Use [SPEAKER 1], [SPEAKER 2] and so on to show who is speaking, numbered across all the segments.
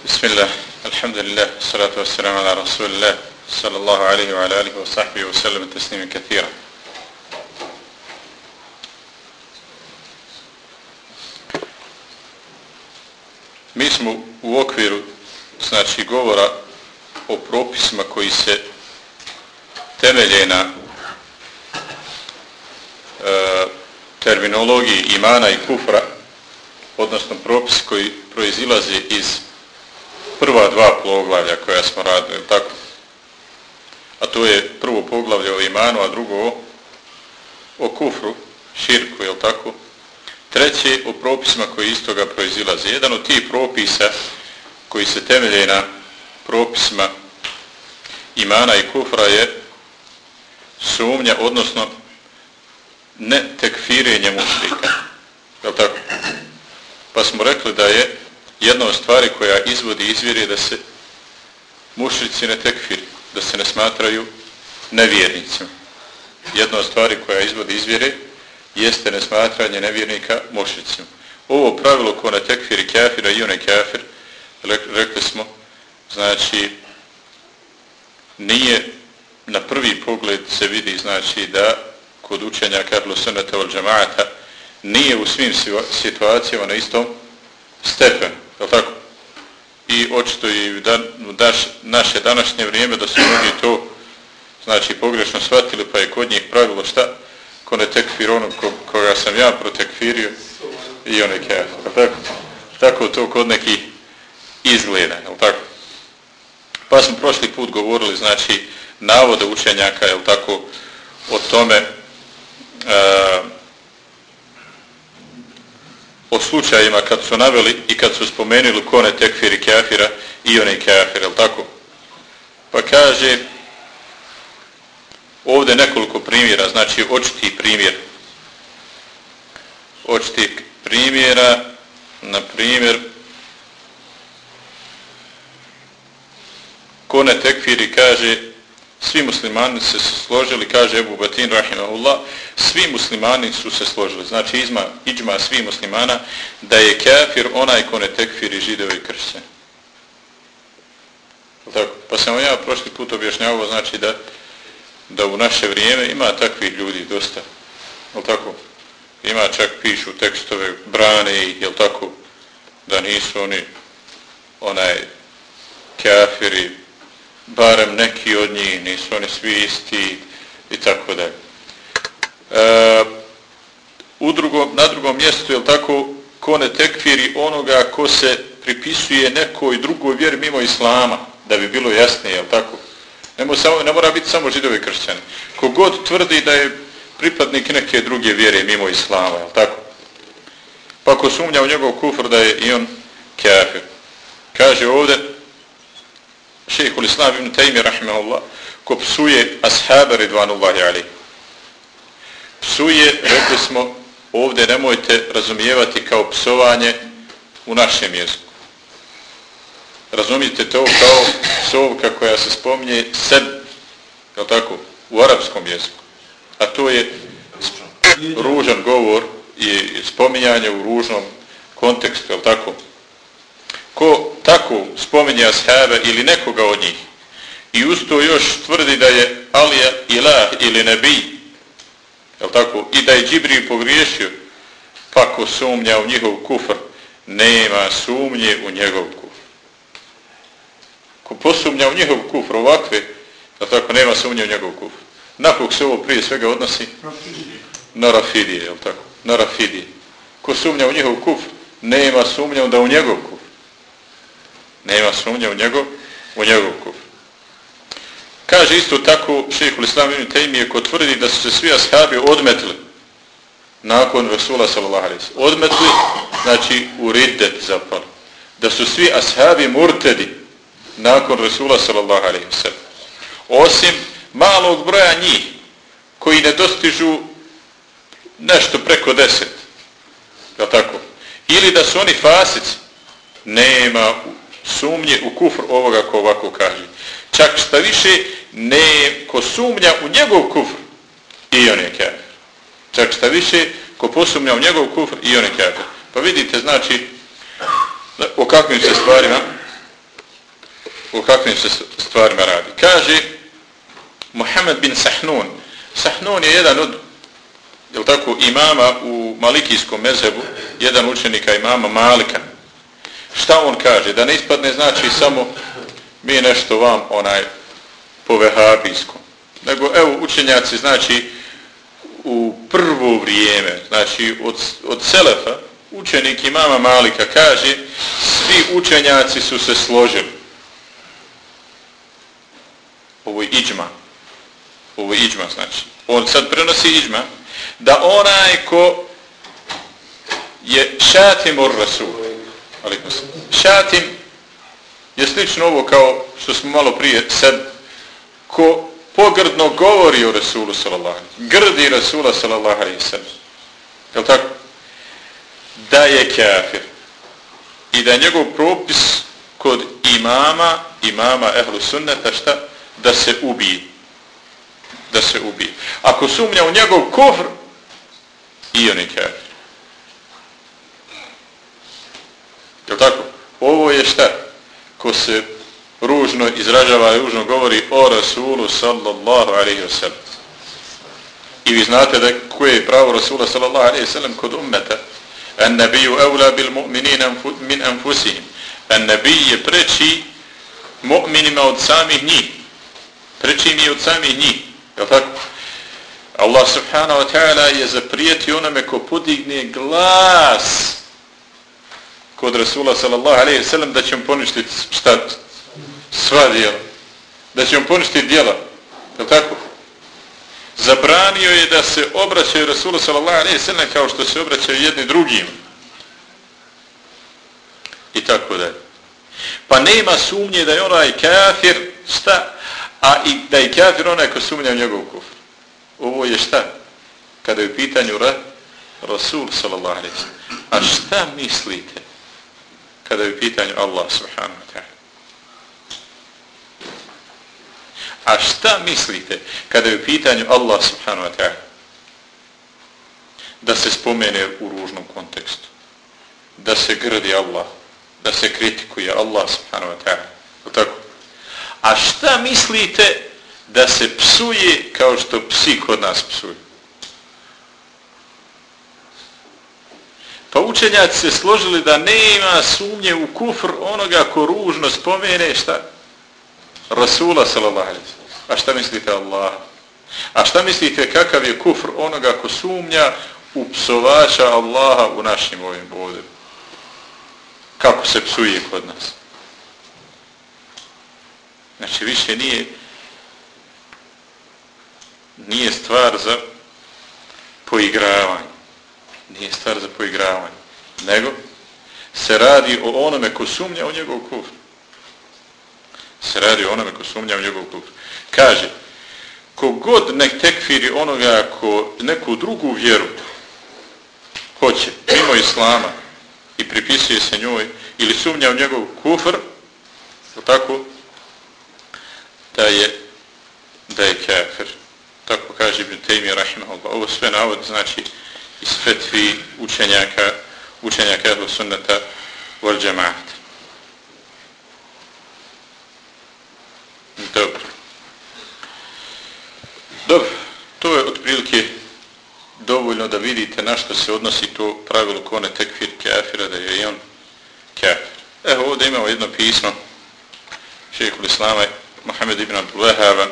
[SPEAKER 1] Bismillah, alhamdulillah, salatu wassalamu ala rasulillah, sallallahu alaihi wa alihi wa sahbihi wa sallam, tasnimi kathira. Mi smo u okviru, znači, govora o propisima koji se temelje na uh, terminologiji imana i kufra, odnosno propis koji proizilazi iz prva dva poglavlja koja smo radili, tako? A to je prvo poglavlje o imanu, a drugo o, o kufru, širku, je tako? Treće o propisima koji iz toga proizilaze. Jedan od tih propisa koji se temelje na propisima imana i kufra je sumnja, odnosno ne tekfirenje mušlika. Je tako? Pa smo rekli da je jedna od stvari koja izvodi izvjere da se mušrici ne tekfiri, da se ne smatraju nevjernicima. Jedna od stvari koja izvodi izvjere jeste nesmatranje nevjernika mušricima. Ovo pravilo ko na tekfiri kafira i one kafir, rekli smo, znači, nije na prvi pogled se vidi, znači, da kod učenja Karlo Sunnata od džamaata nije u svim situacijama na istom stepenu. Je tako? I očito i da, daš, naše današnje vrijeme da su mnogi to znači pogrešno shvatili pa je kod njih pravilo šta? Ko ne tekfir onog ko, koga sam ja protekfirio i one kjef. Tako? tako to kod neki izgleda. Je tako? Pa smo prošli put govorili znači navode učenjaka je tako o tome uh, o slučajima kad su naveli i kad su spomenuli kone tekfiri kafira i one kafir, jel tako? Pa kaže ovdje nekoliko primjera, znači očiti primjer. Očiti primjera, na primjer, kone tekfiri kaže svi muslimani se složili, kaže Ebu Batin rahimahullah, svi muslimani su se složili, znači izma, iđma svi muslimana, da je kafir onaj ko ne tekfiri židovi i kršćani. Tako, pa sam ja prošli put objašnjavao, znači da, da u naše vrijeme ima takvih ljudi dosta. Jel tako? Ima čak pišu tekstove, brane ih, jel tako? Da nisu oni onaj kafiri, barem neki od njih, nisu oni svi isti i tako da. E, u drugom, na drugom mjestu, je tako, ko ne tekfiri onoga ko se pripisuje nekoj drugoj vjeri mimo Islama, da bi bilo jasnije, je tako? Ne mora, samo, ne mora biti samo židovi kršćani. Kogod tvrdi da je pripadnik neke druge vjere mimo Islama, je tako? Pa ko sumnja u njegov kufr da je i on kafir. Kaže ovdje, šehhul islam ibn Taymi rahimahullah ko psuje ashaba ridvanullahi ali psuje rekli smo ovdje nemojte razumijevati kao psovanje u našem jeziku. Razumijete to kao psovka koja se spominje sed je tako u arapskom jeziku. A to je ružan govor i spominjanje u ružnom kontekstu je tako? Ko tako spominje ashaba ili nekoga od njih i usto još tvrdi da je Alija ilah ili nebi je tako? i da je Džibri pogriješio pa ko sumnja u njihov kufr nema sumnje u njegov kufr ko posumnja u njihov kufr ovakve je tako? nema sumnje u njegov kufr na kog se ovo prije svega odnosi na rafidije je tako? na rafidije ko sumnja u njihov kufr nema sumnja da u njegov kufr Nema sumnje u njegov, u njegov kufr. Kaže isto tako šehhul islam ibn Taymiye ko tvrdi da su se svi ashabi odmetli nakon Rasula sallallahu alaihi sallam. Odmetli, znači u riddet zapali. Da su svi ashabi murtedi nakon Rasula sallallahu alaihi sallam. Osim malog broja njih koji ne dostižu nešto preko deset. Je tako? Ili da su oni fasici. Nema sumnje u kufr ovoga ko ovako kaže. Čak šta više, ne ko sumnja u njegov kufr i on je kafir. Čak šta više, ko posumnja u njegov kufr i on je kafir. Pa vidite, znači, o kakvim se stvarima o kakvim se stvarima radi. Kaže Muhammed bin Sahnun. Sahnun je jedan od je tako, imama u Malikijskom mezebu, jedan učenika imama Malika. Šta on kaže? Da ne ispadne znači samo mi nešto vam onaj po vehabijskom. Nego evo učenjaci znači u prvo vrijeme, znači od, od Selefa, učenik imama Malika kaže svi učenjaci su se složili. Ovo je iđma. Ovo je iđma znači. On sad prenosi iđma da onaj ko je šatim ur rasul. Šatim je slično ovo kao što smo malo prije seb, ko pogrdno govori o Rasulu sallallahu alaihi grdi Rasula sallallahu alaihi sallam. Je tako? Da je kafir. I da je njegov propis kod imama, imama ehlu sunneta, šta? Da se ubije. Da se ubije. Ako sumnja u njegov kofr, i on je kafir. Je tako? Ovo je šta? Ko se ružno izražava i ružno govori o Rasulu sallallahu alaihi wa sallam. I vi znate da koje je pravo Rasula sallallahu alaihi wa sallam kod ummeta. An nabiju evla bil mu'minina min anfusihim. An nabij je preći mu'minima od samih njih. Preći mi od samih njih. Je tako? Allah subhanahu wa ta'ala je zaprijetio onome ko podigne glas kod Rasula sallallahu alaihi sallam da će on poništiti šta? Sva djela. Da će on poništiti djela. Je tako? Zabranio je da se obraćaju Rasulu sallallahu alaihi sallam kao što se obraćaju jedni drugim. I tako da Pa nema sumnje da je onaj kafir šta? A i da je kafir onaj ko sumnja u njegov kufr. Ovo je šta? Kada je u pitanju ra, Rasul sallallahu alaihi sallam. A šta mislite kada je u pitanju Allah subhanahu wa ta'ala? A šta mislite kada je u pitanju Allah subhanahu wa ta'ala? Da se spomene u ružnom kontekstu. Da se grdi Allah. Da se kritikuje Allah subhanahu wa ta'ala. tako? A šta mislite da se psuje kao što psi kod nas psuju. Pa učenjaci se složili da nema sumnje u kufr onoga ko ružno spomene šta? Rasula sallallahu alaihi A šta mislite Allah? A šta mislite kakav je kufr onoga ko sumnja u psovača Allaha u našim ovim bodima? Kako se psuje kod nas? Znači više nije nije stvar za poigravanje. Nije stvar za poigravanje. Nego se radi o onome ko sumnja u njegov kufr. Se radi o onome ko sumnja u njegov kufr. Kaže, kogod nek tekfiri onoga ko neku drugu vjeru hoće, mimo islama, i pripisuje se njoj, ili sumnja u njegov kufr, tako, da je da je kafir tako kaže Ibn Taymi rahimahullah. Ovo sve navod znači iz fetvi učenjaka učenjaka ehlu sunnata wal džemaat. Dobro. Dobro. To je otprilike dovoljno da vidite na što se odnosi to pravilo kone tekfir kafira, da je on kafir. Evo ovdje imamo jedno pismo šehekul Islama Mohamed ibn Abdul Wahaba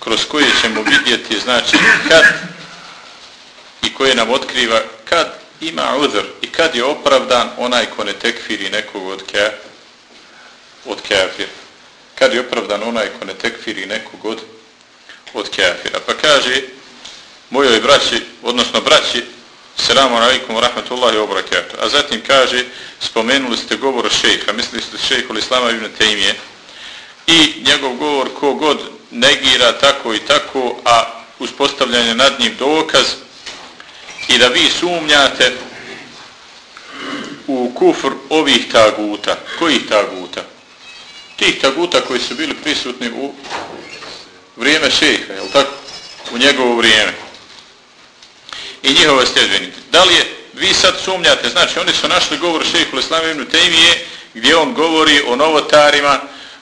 [SPEAKER 1] kroz koje ćemo vidjeti znači kad koje nam otkriva kad ima udr i kad je opravdan onaj ko ne tekfiri nekog od, ke, od kafira. Kad je opravdan onaj ko ne tekfiri nekog od, od kafira. Pa kaže mojoj braći, odnosno braći, Selamu alaikum wa rahmatullahi wa barakatuh. A zatim kaže, spomenuli ste govor šejha, mislili ste šejhu l-Islama ibn Tejmije, i njegov govor ko god negira tako i tako, a uspostavljanje nad njim dokaz i da vi sumnjate u kufr ovih taguta. Kojih taguta? Tih taguta koji su bili prisutni u vrijeme šeha, je tako? U njegovo vrijeme. I njihove stjedbenike. Da li je, vi sad sumnjate, znači oni su našli govor šeha u ibn Tejmije, gdje on govori o novotarima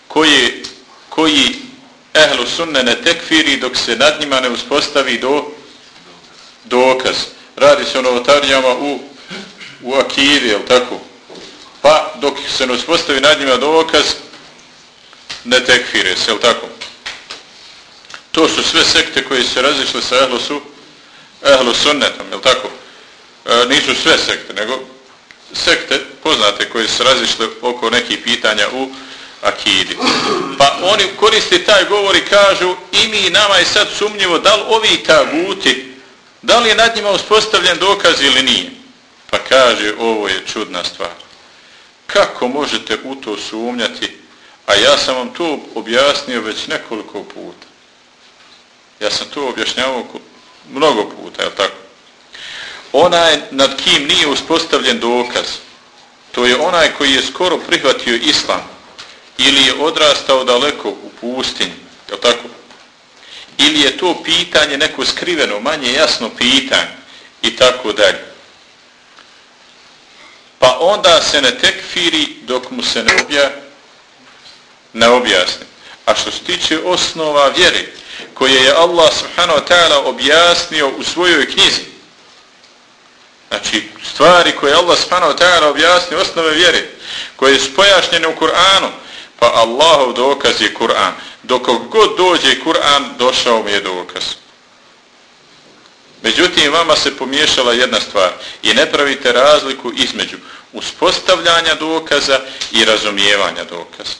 [SPEAKER 1] koji, koji ehlu sunne ne tekfiri dok se nad njima ne uspostavi do dokaz. Radi se o novotarijama u, u akidi, jel tako? Pa dok se ne uspostavi nad njima dokaz, ne tekfire se, jel tako? To su sve sekte koje se razišle sa ehlosu, ehlu sunnetom, jel tako? E, nisu sve sekte, nego sekte poznate koje se razišle oko nekih pitanja u akidi. Pa oni koriste taj govor i kažu i mi nama je sad sumnjivo da li ovi taguti, da li je nad njima uspostavljen dokaz ili nije. Pa kaže ovo je čudna stvar. Kako možete u to sumnjati? A ja sam vam to objasnio već nekoliko puta. Ja sam to objašnjavao mnogo puta, je tako? Onaj nad kim nije uspostavljen dokaz, to je onaj koji je skoro prihvatio islam ili je odrastao daleko u pustinji, je tako? Ili je to pitanje neko skriveno, manje jasno pitanje i tako dalje. Pa onda se ne tekfiri dok mu se ne, obja, ne objasni. A što se tiče osnova vjere, koje je Allah subhanahu wa ta'ala objasnio u svojoj knjizi, znači stvari koje je Allah subhanahu wa ta'ala objasnio osnove vjere, koje su pojašnjene u Kur'anu, pa Allahov dokaz je Kur'an. Dok god dođe Kur'an, došao mi je dokaz. Međutim, vama se pomiješala jedna stvar i ne pravite razliku između uspostavljanja dokaza i razumijevanja dokaza.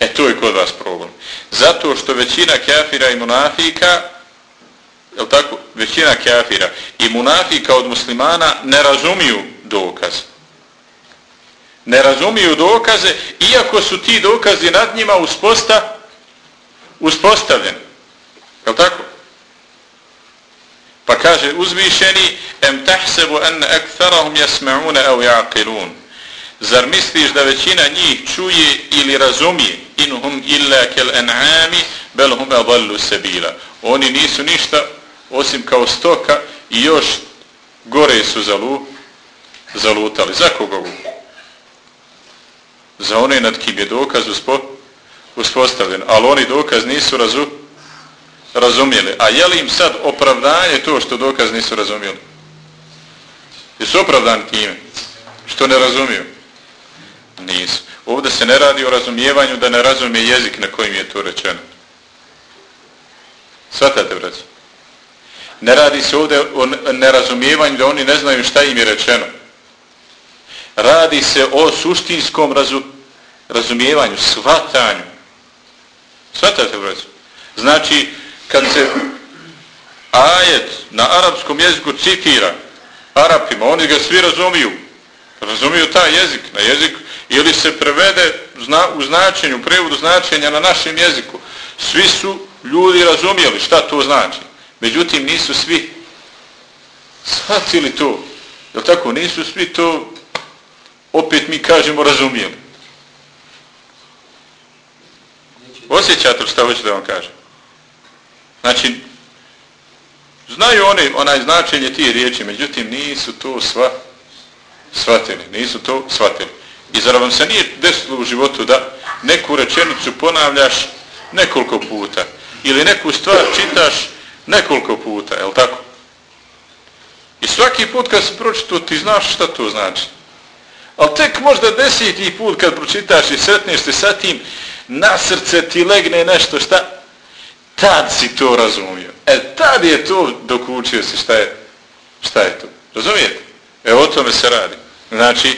[SPEAKER 1] E, to je kod vas problem. Zato što većina kafira i munafika, je tako, većina kafira i munafika od muslimana ne razumiju dokaz. Ne razumiju dokaze, iako su ti dokazi nad njima usposta, uspostavljeni. Je tako? Pa kaže uzvišeni, em tahsebu en ektharahum jasma'une au ja'qilun. Zar misliš da većina njih čuje ili razumije inhum illa kel en'ami bel hum adallu sebila. Oni nisu ništa osim kao stoka i još gore su zalu, zalutali. Za koga? Za one nad kim je dokaz uspo, uspostavljen. Ali oni dokaz nisu razu, razumijeli. A je li im sad opravdanje to što dokaz nisu razumijeli? Jesu opravdani time? Što ne razumiju? Nisu. Ovdje se ne radi o razumijevanju da ne razumije jezik na kojim je to rečeno. Svatate, braći? Ne radi se ovdje o nerazumijevanju da oni ne znaju šta im je rečeno. Radi se o suštinskom razu, razumijevanju, shvatanju. Svatate, braći? Znači, kad se ajet na arapskom jeziku citira Arapima, oni ga svi razumiju. Razumiju taj jezik. Na jezik ili se prevede zna, u značenju, u prevodu značenja na našem jeziku. Svi su ljudi razumijeli šta to znači. Međutim, nisu svi shvatili to. Jel tako? Nisu svi to, opet mi kažemo, razumijeli. Osjećate li šta hoću da vam kažem? Znači, znaju oni onaj značenje tije riječi, međutim, nisu to sva shvatili. Nisu to shvatili. I zar vam se nije desilo u životu da neku rečenicu ponavljaš nekoliko puta ili neku stvar čitaš nekoliko puta, je li tako? I svaki put kad se pročito ti znaš šta to znači. Ali tek možda deseti put kad pročitaš i sretneš se sa tim, na srce ti legne nešto šta, tad si to razumio. E tad je to dok učio si šta je, šta je to. Razumijete? E o tome se radi. Znači,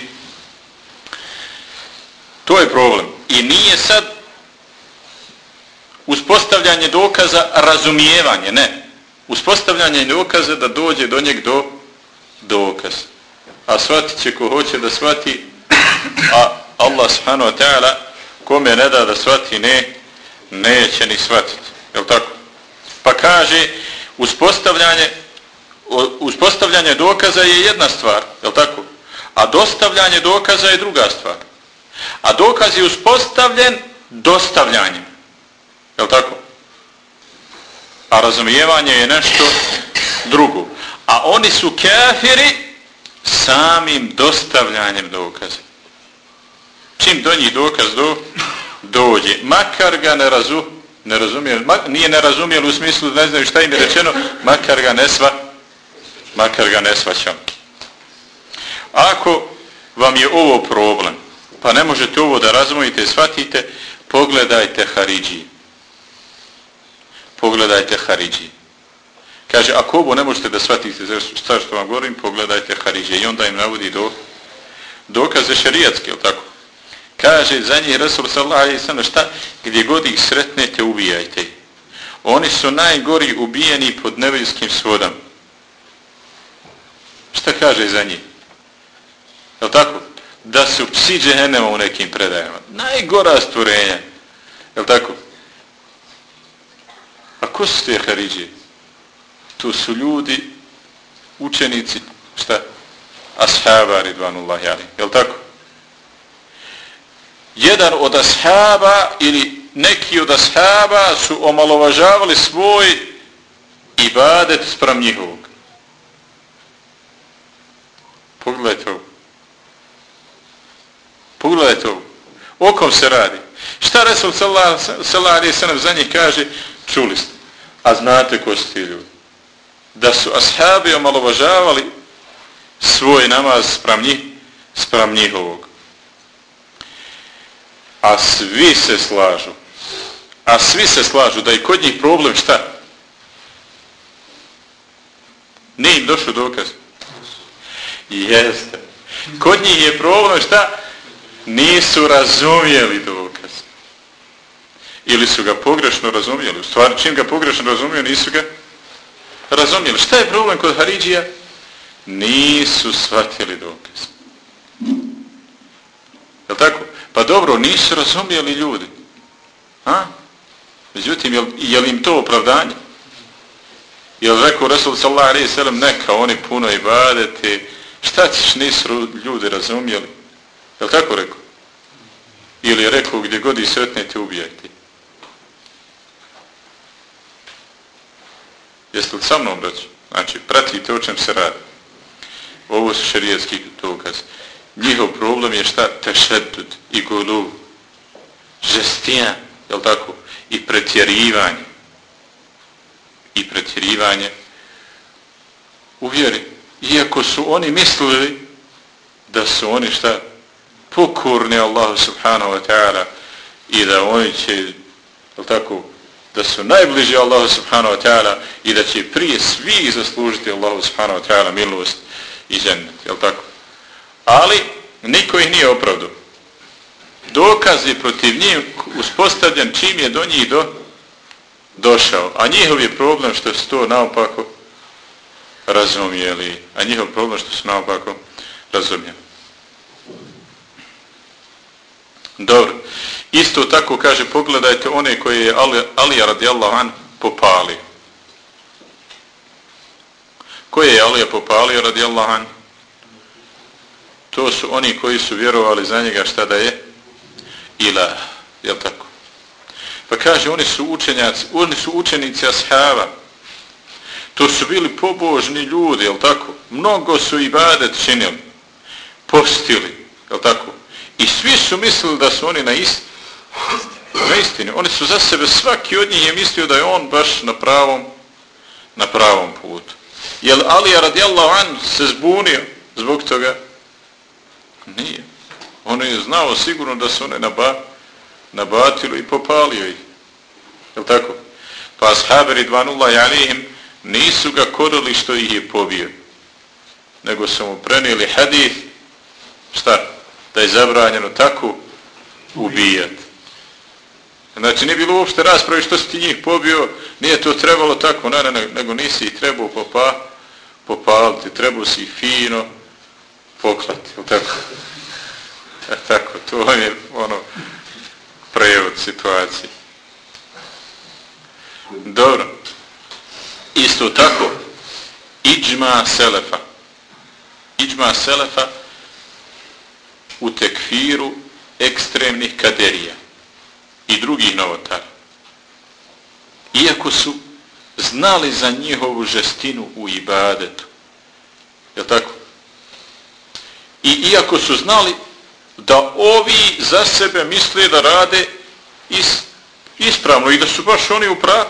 [SPEAKER 1] To je problem. I nije sad uspostavljanje dokaza razumijevanje, ne. Uspostavljanje dokaza da dođe do njeg do dokaza. A shvatit će ko hoće da shvati, a Allah subhanahu wa ta'ala kome ne da da shvati, ne, neće ni shvatiti. Je tako? Pa kaže, uspostavljanje, uspostavljanje dokaza je jedna stvar, je tako? A dostavljanje dokaza je druga stvar. A dokaz je uspostavljen dostavljanjem. Je tako? A razumijevanje je nešto drugo. A oni su kafiri samim dostavljanjem dokaza. Čim do njih dokaz do, dođe, makar ga ne, razu, ne razumije, mak, nije ne razumije u smislu ne znaju šta im je rečeno, makar ga ne sva, makar ga ne svaćam. Ako vam je ovo problem, pa ne možete ovo da razumijete i shvatite, pogledajte Haridži. Pogledajte Haridži. Kaže, ako ovo ne možete da shvatite šta što vam govorim, pogledajte Haridje. I onda im navodi do, dokaze šarijatske, ili tako? Kaže, za njih Rasul sallallahu alaihi sallam, šta? Gdje god ih sretnete, ubijajte. Oni su najgori ubijeni pod neviljskim svodom. Šta kaže za njih? Je tako? Da su psi džehennema u nekim predajama. Najgora stvorenja. Je tako? A ko su te Haridje? To su ljudi, učenici, šta? Ashaba, ridvanullahi ali. Je tako? Jedan od ashaba ili neki od ashaba su omalovažavali svoj ibadet sprem njihovog. Pogledajte ovo. Pogledajte ovo. O kom se radi? Šta Resul sallallahu alaihi sallam za njih kaže? Čuli ste. A znate ko su ti ljudi? Da su ashabi omalovažavali svoj namaz sprem, njih, sprem njihovog. A svi se slažu. A svi se slažu da je kod njih problem šta? Nije im došao dokaz. Jeste. Kod njih je problem šta? Nisu razumijeli dokaz. Ili su ga pogrešno razumijeli. U stvari, čim ga pogrešno razumiju, nisu ga razumijeli. Šta je problem kod Haridžija? Nisu shvatili dokaz. Je tako? Pa dobro, nisu razumijeli ljudi. Ha? Međutim, je, je li im to opravdanje? Je li rekao Rasul sallallahu alaihi sallam neka, oni puno ibadete, šta ćeš nisu ljudi razumijeli? Je li tako rekao? Ili je rekao gdje god i sretnete ubijajte? Jeste li sa mnom braću? Znači, pratite o čem se radi. Ovo su šarijetski dokaz. Njihov problem je šta? Tešetut i golu. Žestija, je tako? I pretjerivanje. I pretjerivanje u vjeri. Iako su oni mislili da su oni šta? Pokorni Allahu subhanahu wa ta'ala i da oni će, je tako? Da su najbliži Allahu subhanahu wa ta'ala i da će prije svi zaslužiti Allahu subhanahu wa ta'ala milost i žennet, jel tako? Ali niko ih nije opravdu. Dokaz je protiv njih uspostavljen čim je do njih do, došao. A njihov je problem što su to naopako razumijeli. A njihov problem što su naopako razumijeli. Dobro. Isto tako kaže, pogledajte one koje je Alija radijallahu an popalio. Koje je Alija popalio radijallahu an? to su oni koji su vjerovali za njega šta da je ilah, jel tako? Pa kaže, oni su učenjaci, oni su učenici ashaba. To su bili pobožni ljudi, jel tako? Mnogo su ibadet činili, postili, jel tako? I svi su mislili da su oni na istini. Na istini. Oni su za sebe, svaki od njih je mislio da je on baš na pravom, na pravom putu. Jel Alija radijallahu an se zbunio zbog toga? Nije. On je znao sigurno da su one naba, nabatilo i popalio ih. Je tako? Pa ashaberi dvanullahi alihim nisu ga korili što ih je pobio. Nego su mu prenijeli hadith šta? Da je zabranjeno tako ubijati. Znači nije bilo uopšte raspravi što si ti njih pobio, nije to trebalo tako, ne, ne, nego nisi ih trebao popa, popaliti, trebao si ih fino, poklati, ili tako? E tako, to je ono prevod situacije. Dobro. Isto tako, iđma selefa. Iđma selefa u tekfiru ekstremnih kaderija i drugih novotara. Iako su znali za njihovu žestinu u ibadetu. Je tako? I iako su znali da ovi za sebe misle da rade is, ispravno i da su baš oni u, pra,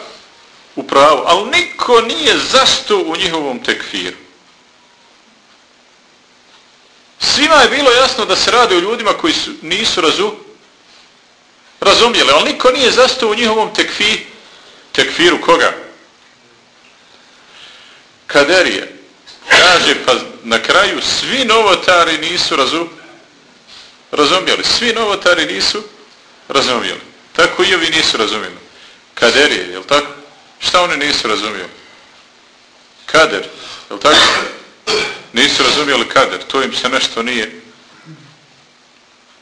[SPEAKER 1] u pravu, ali niko nije zasto u njihovom tekfiru. Svima je bilo jasno da se radi o ljudima koji su, nisu razu, razumijeli, ali niko nije zastao u njihovom tekfi, tekfiru koga? Kaderije. Kaže, pa na kraju svi novotari nisu razu, razumijeli. Svi novotari nisu razumijeli. Tako i ovi nisu razumijeli. Kaderije, je li tako? Šta oni nisu razumijeli? Kader, je li tako? Nisu razumijeli kader. To im se nešto nije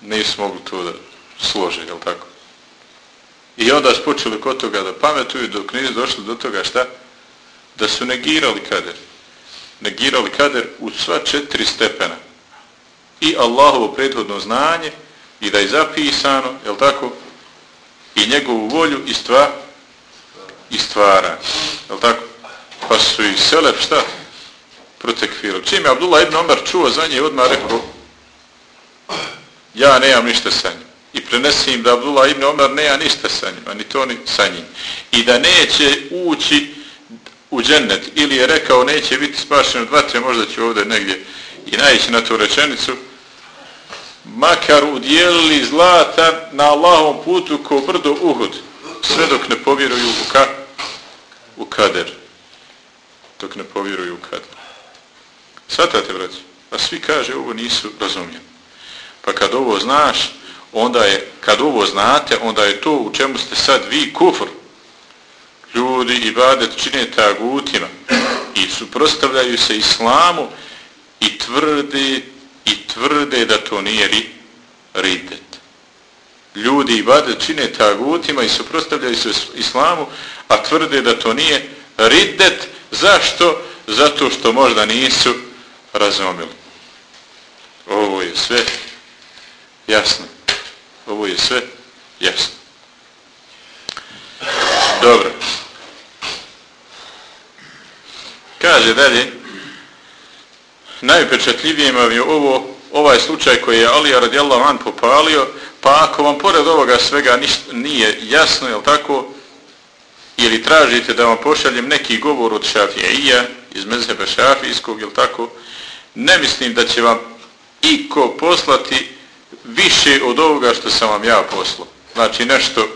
[SPEAKER 1] nisu mogli to da slože, je li tako? I onda su počeli kod toga da pametuju dok nisu došli do toga šta? Da su negirali kader. Negirali kader u sva četiri stepena. I Allahovo prethodno znanje i da je zapisano, jel tako? I njegovu volju i stvar i stvara. Jel tako? Pa su i selef šta? Protekfirali. Čim je Abdullah ibn Omar čuo za nje odmah rekao ja nemam ništa sa njim i prenesi im da Abdullah ibn Omar nema ništa sa njima, ni to ni sa njim. I da neće ući u džennet, ili je rekao neće biti spašen od vatre, možda će ovdje negdje i naići na tu rečenicu, makar udjelili zlata na Allahom putu ko brdo uhud, sve dok ne povjeruju u, ka, u kader. Dok ne povjeruju u kader. Svatate, braći? A svi kaže, ovo nisu razumljeni. Pa kad ovo znaš, onda je, kad ovo znate, onda je to u čemu ste sad vi kufr. Ljudi i badet čine tagutima i suprostavljaju se islamu i tvrde, i tvrde da to nije ri, ridet. Ljudi i badet čine tagutima i suprostavljaju se islamu, a tvrde da to nije ridet. Zašto? Zato što možda nisu razumili. Ovo je sve jasno. Ovo je sve jasno. Dobro. Kaže dalje, najupečatljivije vam je ovo, ovaj slučaj koji je Alija radijallahu an popalio, pa ako vam pored ovoga svega ništa nije jasno, je tako, ili tražite da vam pošaljem neki govor od šafija iz mezhebe šafijskog, je tako, ne mislim da će vam iko poslati više od ovoga što sam vam ja poslao. Znači nešto,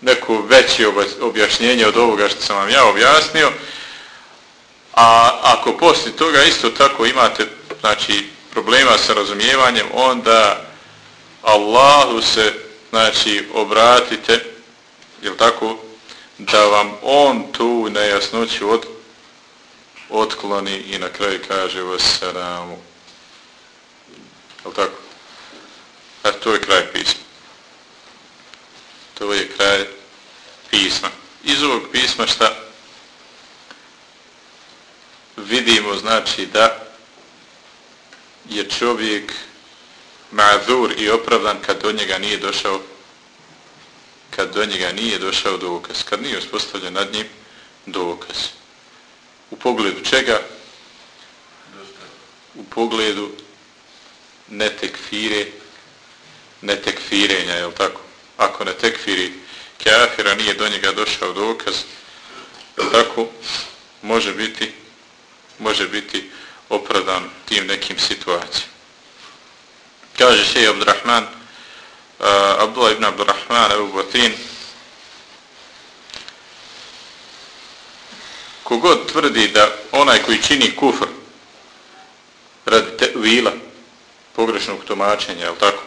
[SPEAKER 1] neko veće objašnjenje od ovoga što sam vam ja objasnio. A ako posle toga isto tako imate znači, problema sa razumijevanjem, onda Allahu se znači, obratite, je tako, da vam on tu nejasnoću od, otkloni i na kraju kaže vassalamu. Jel tako? A to je kraj pisma. To je kraj pisma. Iz ovog pisma šta vidimo znači da je čovjek ma'zur i opravdan kad do njega nije došao kad do njega nije došao dokaz, kad nije uspostavljen nad njim dokaz. U pogledu čega? U pogledu netekfire ne tekfirenja, je tako? Ako ne tekfiri kafira, nije do njega došao dokaz, tako može biti može biti opravdan tim nekim situacijama. Kaže še Abdurrahman, uh, Abdullah ibn Abdurrahman, Ebu Batin, kogod tvrdi da onaj koji čini kufr radi te, vila, pogrešnog tumačenja, je tako?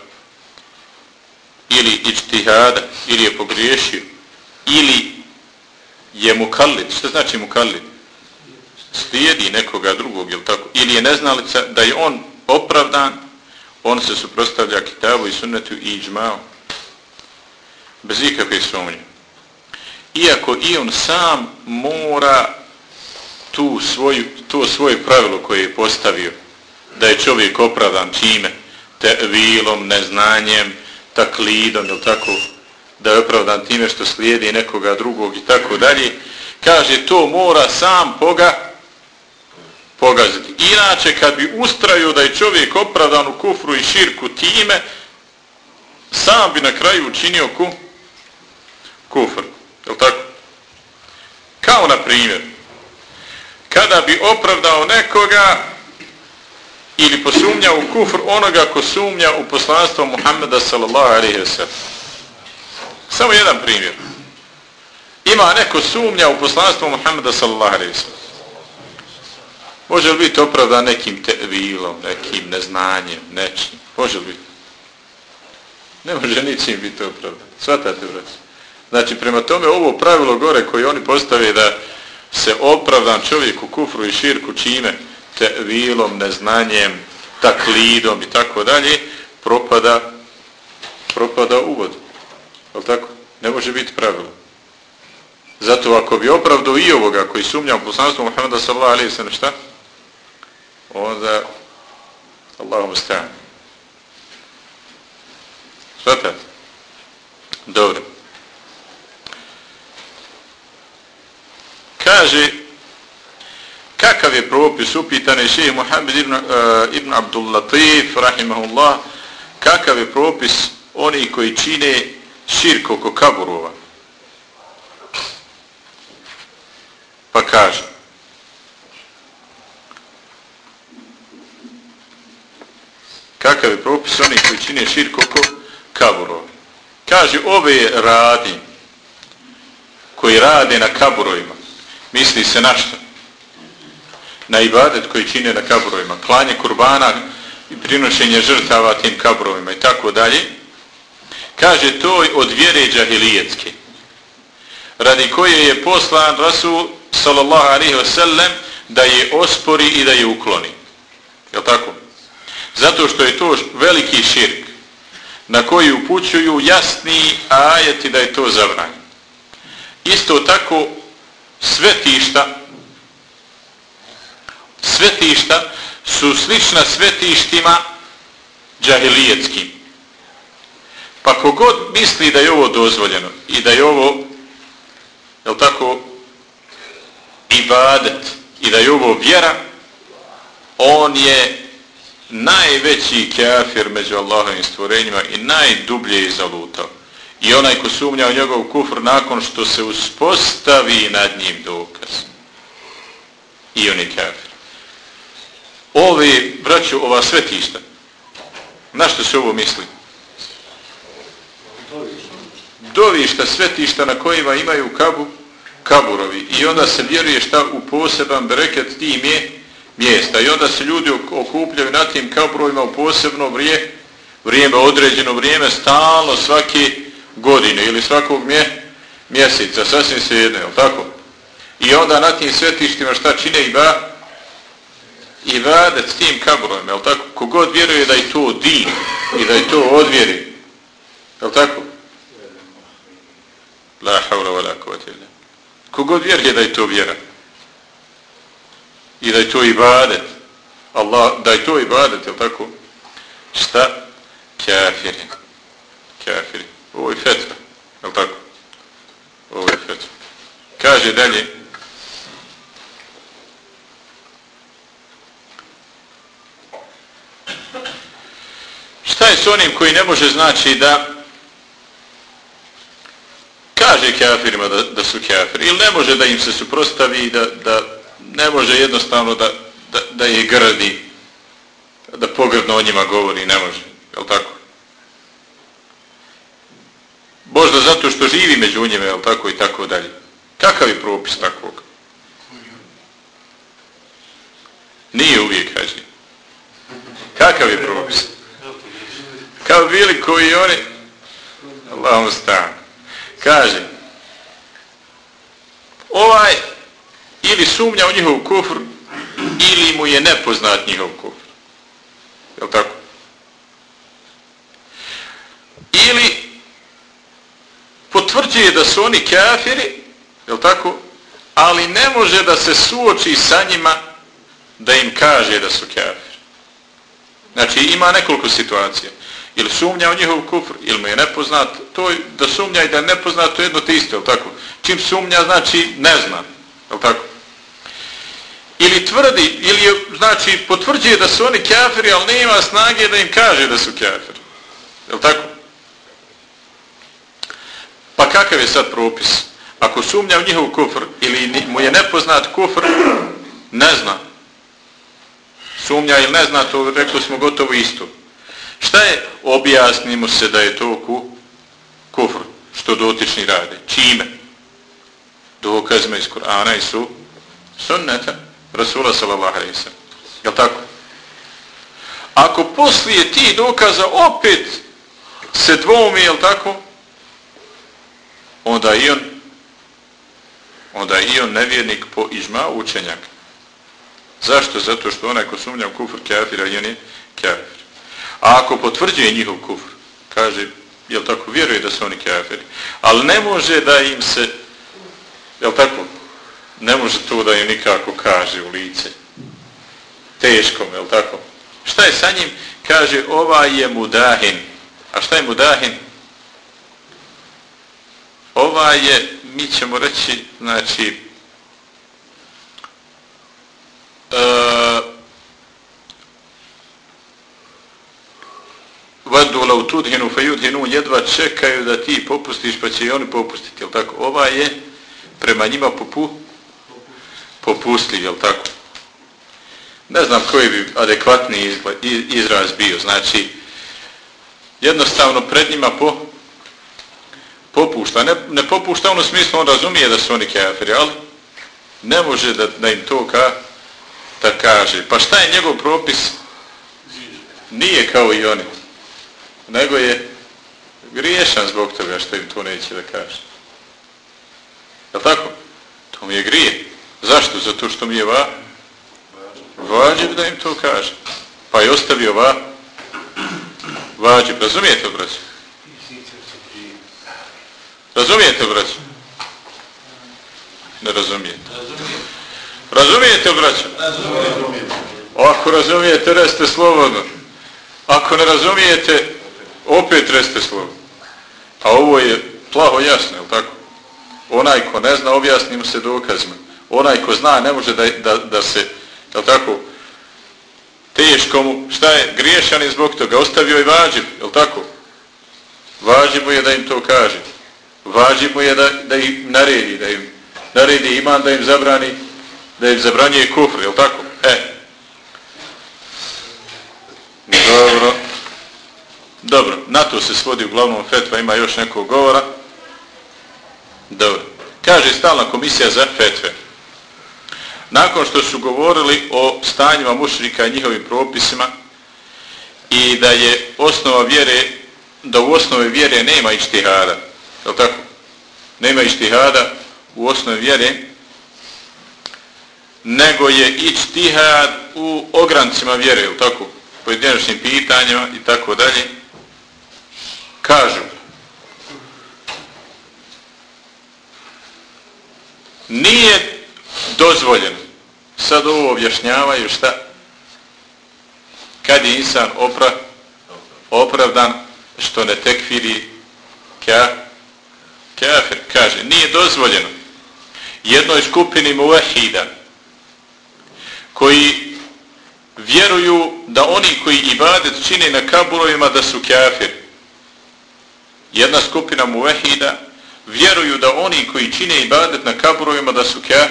[SPEAKER 1] Ili ičtihada, ili je pogriješio, ili je mukallid. Što znači mukallid? Slijedi nekoga drugog, ili tako? Ili je neznalica da je on opravdan, on se suprostavlja kitabu i sunnetu i iđmao. Bez ikakve sumnje. Iako i on sam mora tu svoju, to svoje pravilo koje je postavio, da je čovjek opravdan čime, te vilom, neznanjem, taklidom, jel tako, da je opravdan time što slijedi nekoga drugog i tako dalje, kaže to mora sam poga pogaziti. Inače, kad bi ustraju da je čovjek opravdan u kufru i širku time, sam bi na kraju učinio ku, kufr. Je tako? Kao na primjer, kada bi opravdao nekoga ili posumnja u kufr onoga ko sumnja u poslanstvo Muhammeda sallallahu alaihi wa sallam. Samo jedan primjer. Ima neko sumnja u poslanstvo Muhammeda sallallahu alaihi wa sallam. Može li biti opravdan nekim tevilom, nekim neznanjem, nečim? Može li biti? Ne može ničim biti opravdan. Svatate, brać. Znači, prema tome, ovo pravilo gore koje oni postave da se opravdan čovjek u kufru i širku čime? Tevilom, neznanjem, taklidom i tako dalje, propada, propada uvod. Je tako? Ne može biti pravilo. Zato ako bi opravdao i ovoga koji sumnja u poslanstvu Muhammeda sallallahu alaihi sallam, šta? onda Allahum stan. Svatate? Dobro. Kaže, kakav je propis upitane šehe Muhammed ibn, uh, ibn Abdul Latif, rahimahullah, kakav je propis oni koji čine širk oko kaburova? Pa kaže, kakav je propis onih koji čine širk oko kaburova. Kaže, ove radi koji rade na kaburovima, misli se na što? Na ibadet koji čine na kabrovima, klanje kurbana i prinošenje žrtava tim kabrovima i tako dalje. Kaže, to od vjere džahilijetske, radi koje je poslan Rasul sallallahu alaihi wasallam da je ospori i da je ukloni. Je tako? Zato što je to veliki širk na koji upućuju jasni ajeti da je to zabranjeno. Isto tako svetišta svetišta su slična svetištima džahilijetskim. Pa kogod misli da je ovo dozvoljeno i da je ovo je tako ibadet i da je ovo vjera on je najveći kafir među Allahovim stvorenjima i najdublje izalutao. I onaj ko sumnja u njegov kufr nakon što se uspostavi nad njim dokaz. I on je kafir. Ovi, braću, ova svetišta, na što se ovo misli? Dovišta, svetišta na kojima imaju kabu, kaburovi. I onda se vjeruje šta u poseban breket tim je mjesta. I onda se ljudi okupljaju na tim kaburovima u posebno vrije, vrijeme, određeno vrijeme, stalno svake godine ili svakog mje, mjeseca, sasvim se jedno, je tako? I onda na tim svetištima šta čine i ba? Ibadet tim kaburovima, jel tako? Kogod vjeruje da je to din i da je to odvjeri, jel tako? La havla wa la kuvati Kogod vjeruje da je to vjera, i da je to ibadet Allah, da je to ibadet, jel tako? Šta? Kafiri. Kafiri. Ovo je fetva, jel tako? Ovo je fetva. Kaže dalje, šta je s onim koji ne može znači da kaže kafirima da, da su kafiri ili ne može da im se suprostavi da, da ne može jednostavno da, da, da je gradi, da pogrdno o njima govori, ne može, je li tako? Možda zato što živi među njima, je li tako, i tako dalje. Kakav je propis takvog? Nije uvijek, kaži. Kakav je propis? Kao bili koji oni, Allahom stan, kaže, ovaj ili sumnja u njihov kufr ili mu je nepoznat njihov kufr. Je li tako? Ili potvrđuje da su oni kafiri, je li tako? Ali ne može da se suoči sa njima da im kaže da su kafiri. Znači ima nekoliko situacija. Ili sumnja u njihov kufr, ili mu je nepoznat, to je, da sumnja i da je nepoznat, to je jedno te isto, je tako? Čim sumnja znači ne zna, je tako? ili tvrdi, ili je, znači potvrđuje da su oni kafiri, ali nema snage da im kaže da su kafiri. Je tako? Pa kakav je sad propis? Ako sumnja u njihov kufr ili mu je nepoznat kufr, ne zna. Sumnja ili ne zna, to rekli smo gotovo isto. Šta je? Objasnimo se da je to ku, kufr, što dotični rade. Čime? Dokazima iz Kur'ana i su sunneta Rasula sallallahu alaihi sallam. Je tako? Ako poslije ti dokaza opet se dvomi, je tako? Onda i on onda i on nevjernik po ižma učenjak. Zašto? Zato što onaj ko sumnja u kufr kafira i on je kafir. A ako potvrđuje njihov kufr, kaže, jel tako, vjeruje da su oni kafiri, ali ne može da im se, jel tako, ne može to da im nikako kaže u lice. Teškom, jel tako? Šta je sa njim? Kaže, ovaj je mudahin. A šta je mudahin? Ovaj je, mi ćemo reći, znači, uh, tudhinu fe yudhinu jedva čekaju da ti popustiš pa će i oni popustiti, jel tako? Ova je prema njima popu, popustljiv, jel tako? Ne znam koji bi adekvatni izraz bio, znači jednostavno pred njima po, popušta. Ne, ne popušta ono smislu, on razumije da su oni kafiri, ali ne može da, da im to ka, da kaže. Pa šta je njegov propis? Nije kao i oni nego je griješan zbog toga što im to neće da kaže. Je tako? To mi je grije. Zašto? Zato što mi je va vađib da im to kaže. Pa je ostavio va vađib. Razumijete, braću? Razumijete, braću? Ne razumijete. Razumijete, braću? Razumijete. Ako razumijete, reste slobodno. Ako ne razumijete, opet reste slovo. A ovo je plaho jasno, je tako? Onaj ko ne zna, objasni mu se dokazima. Onaj ko zna, ne može da, da, da se, je tako, teško mu, šta je, griješan je zbog toga, ostavio je vađib, je tako? Vađib mu je da im to kaže. Vađib mu je da, da im naredi, da im naredi iman, da im zabrani, da im zabranjuje kufr, je tako? E. Dobro. Dobro, na to se svodi uglavnom fetva, ima još nekog govora. Dobro. Kaže stalna komisija za fetve. Nakon što su govorili o stanjima mušrika i njihovim propisima i da je osnova vjere, da u osnovi vjere nema ištihada, je tako? Nema ištihada u osnovi vjere, nego je ištihad u ograncima vjere, je tako? Pojedinačnim pitanjima i tako dalje kažu. Nije dozvoljeno sad ovo objašnjavaju šta? Kad je insan opra, opravdan što ne tekfiri ka, kafir kaže nije dozvoljeno jednoj skupini muvahida koji vjeruju da oni koji ibadet čine na kaburovima da su kafir jedna skupina muvehida vjeruju da oni koji čine ibadet na kaburovima da su kja,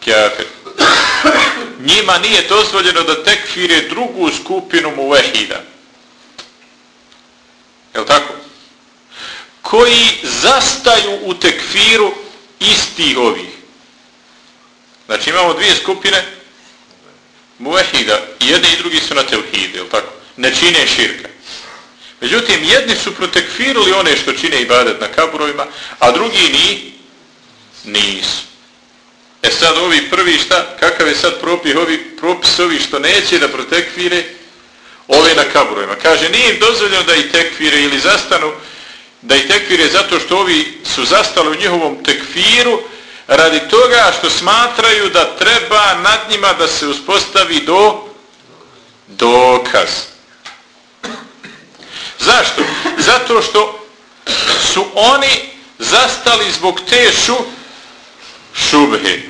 [SPEAKER 1] kjafir. Njima nije dozvoljeno da tekfire drugu skupinu muvehida. Je tako? Koji zastaju u tekfiru istih ovih. Znači imamo dvije skupine muvehida. Jedni i drugi su na tevhide, je tako? Ne čine širka. Međutim, jedni su protekfirili one što čine ibadet na kaburovima, a drugi ni, nisu. E sad ovi prvi šta, kakav je sad propis ovi, propis ovi što neće da protekfire ove na kaburovima. Kaže, nije im dozvoljeno da i tekfire ili zastanu, da i tekfire zato što ovi su zastali u njihovom tekfiru radi toga što smatraju da treba nad njima da se uspostavi do dokaz. Zašto? Zato što su oni zastali zbog te šu, šubhe.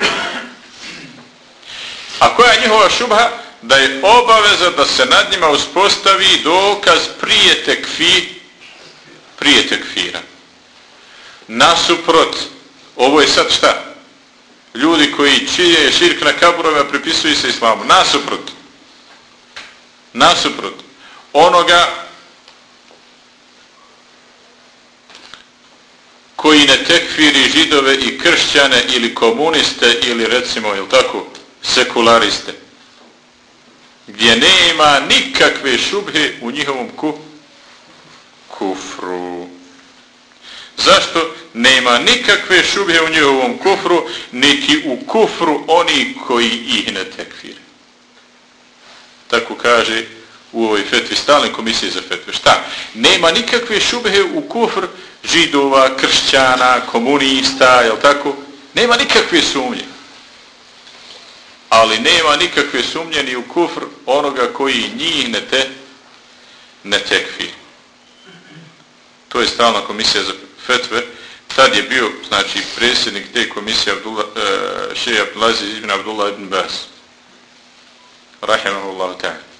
[SPEAKER 1] A koja je njihova šubha? Da je obaveza da se nad njima uspostavi dokaz prije tekfi, prije tekfira. Nasuprot, ovo je sad šta? Ljudi koji čije širk na kaburove pripisuju se islamu. Nasuprot. Nasuprot. Onoga koji ne tekfiri židove i kršćane ili komuniste ili recimo, ili tako, sekulariste. Gdje nema nikakve šubhe u njihovom ku, kufru. Zašto? Nema nikakve šubhe u njihovom kufru, niti u kufru oni koji ih ne tekfire. Tako kaže u ovoj fetvi, stalne komisije za fetve. Šta? Nema nikakve šubhe u kufr židova, kršćana, komunista, jel tako? Nema nikakve sumnje. Ali nema nikakve sumnje ni u kufr onoga koji njih ne te ne tekfi. To je stalna komisija za fetve. Tad je bio, znači, predsjednik te komisije Abdullah, uh, šeji Abdulaziz ibn Abdullah ibn Bas. Rahimahullahu ta'ala.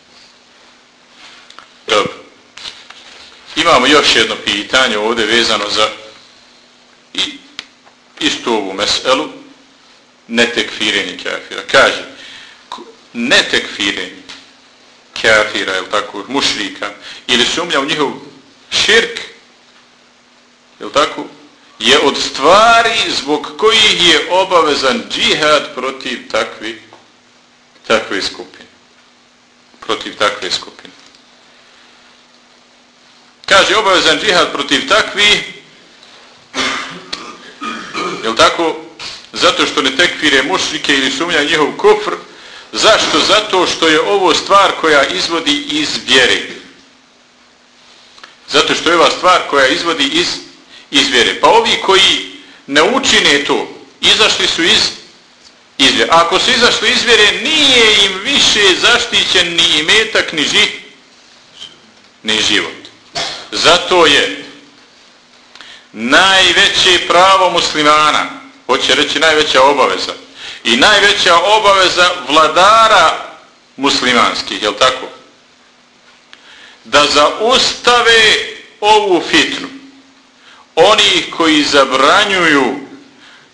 [SPEAKER 1] Dobro. Imamo još jedno pitanje ovdje vezano za i, istu ovu meselu netekfirenje kafira. Kaže, netekfirenje kafira, je tako, mušrika, ili sumnja u njihov širk, jel tako, je od stvari zbog kojih je obavezan džihad protiv takvi, takve skupine. Protiv takve skupine. Kaže, obavezan džihad protiv takvi, je tako? Zato što ne tekfire mušrike ili sumnja njihov kufr. Zašto? Zato što je ovo stvar koja izvodi iz vjere. Zato što je ova stvar koja izvodi iz, iz vjere. Pa ovi koji ne učine to, izašli su iz, izvjere. Ako su izašli iz vjere, nije im više zaštićen ni imetak, ni, ži, ni život. Zato je najveće pravo muslimana, hoće reći najveća obaveza, i najveća obaveza vladara muslimanskih, je tako? Da zaustave ovu fitnu. Oni koji zabranjuju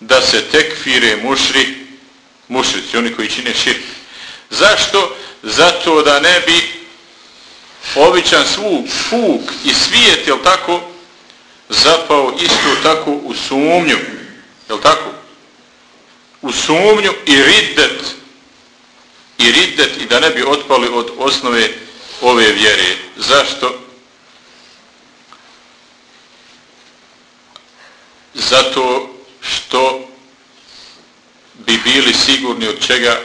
[SPEAKER 1] da se tekfire mušri, mušrici, oni koji čine širk. Zašto? Zato da ne bi običan svuk, fuk i svijet, jel tako, zapao isto tako u sumnju, jel tako, u sumnju i riddet, i riddet, i da ne bi otpali od osnove ove vjere. Zašto? Zato što bi bili sigurni od čega?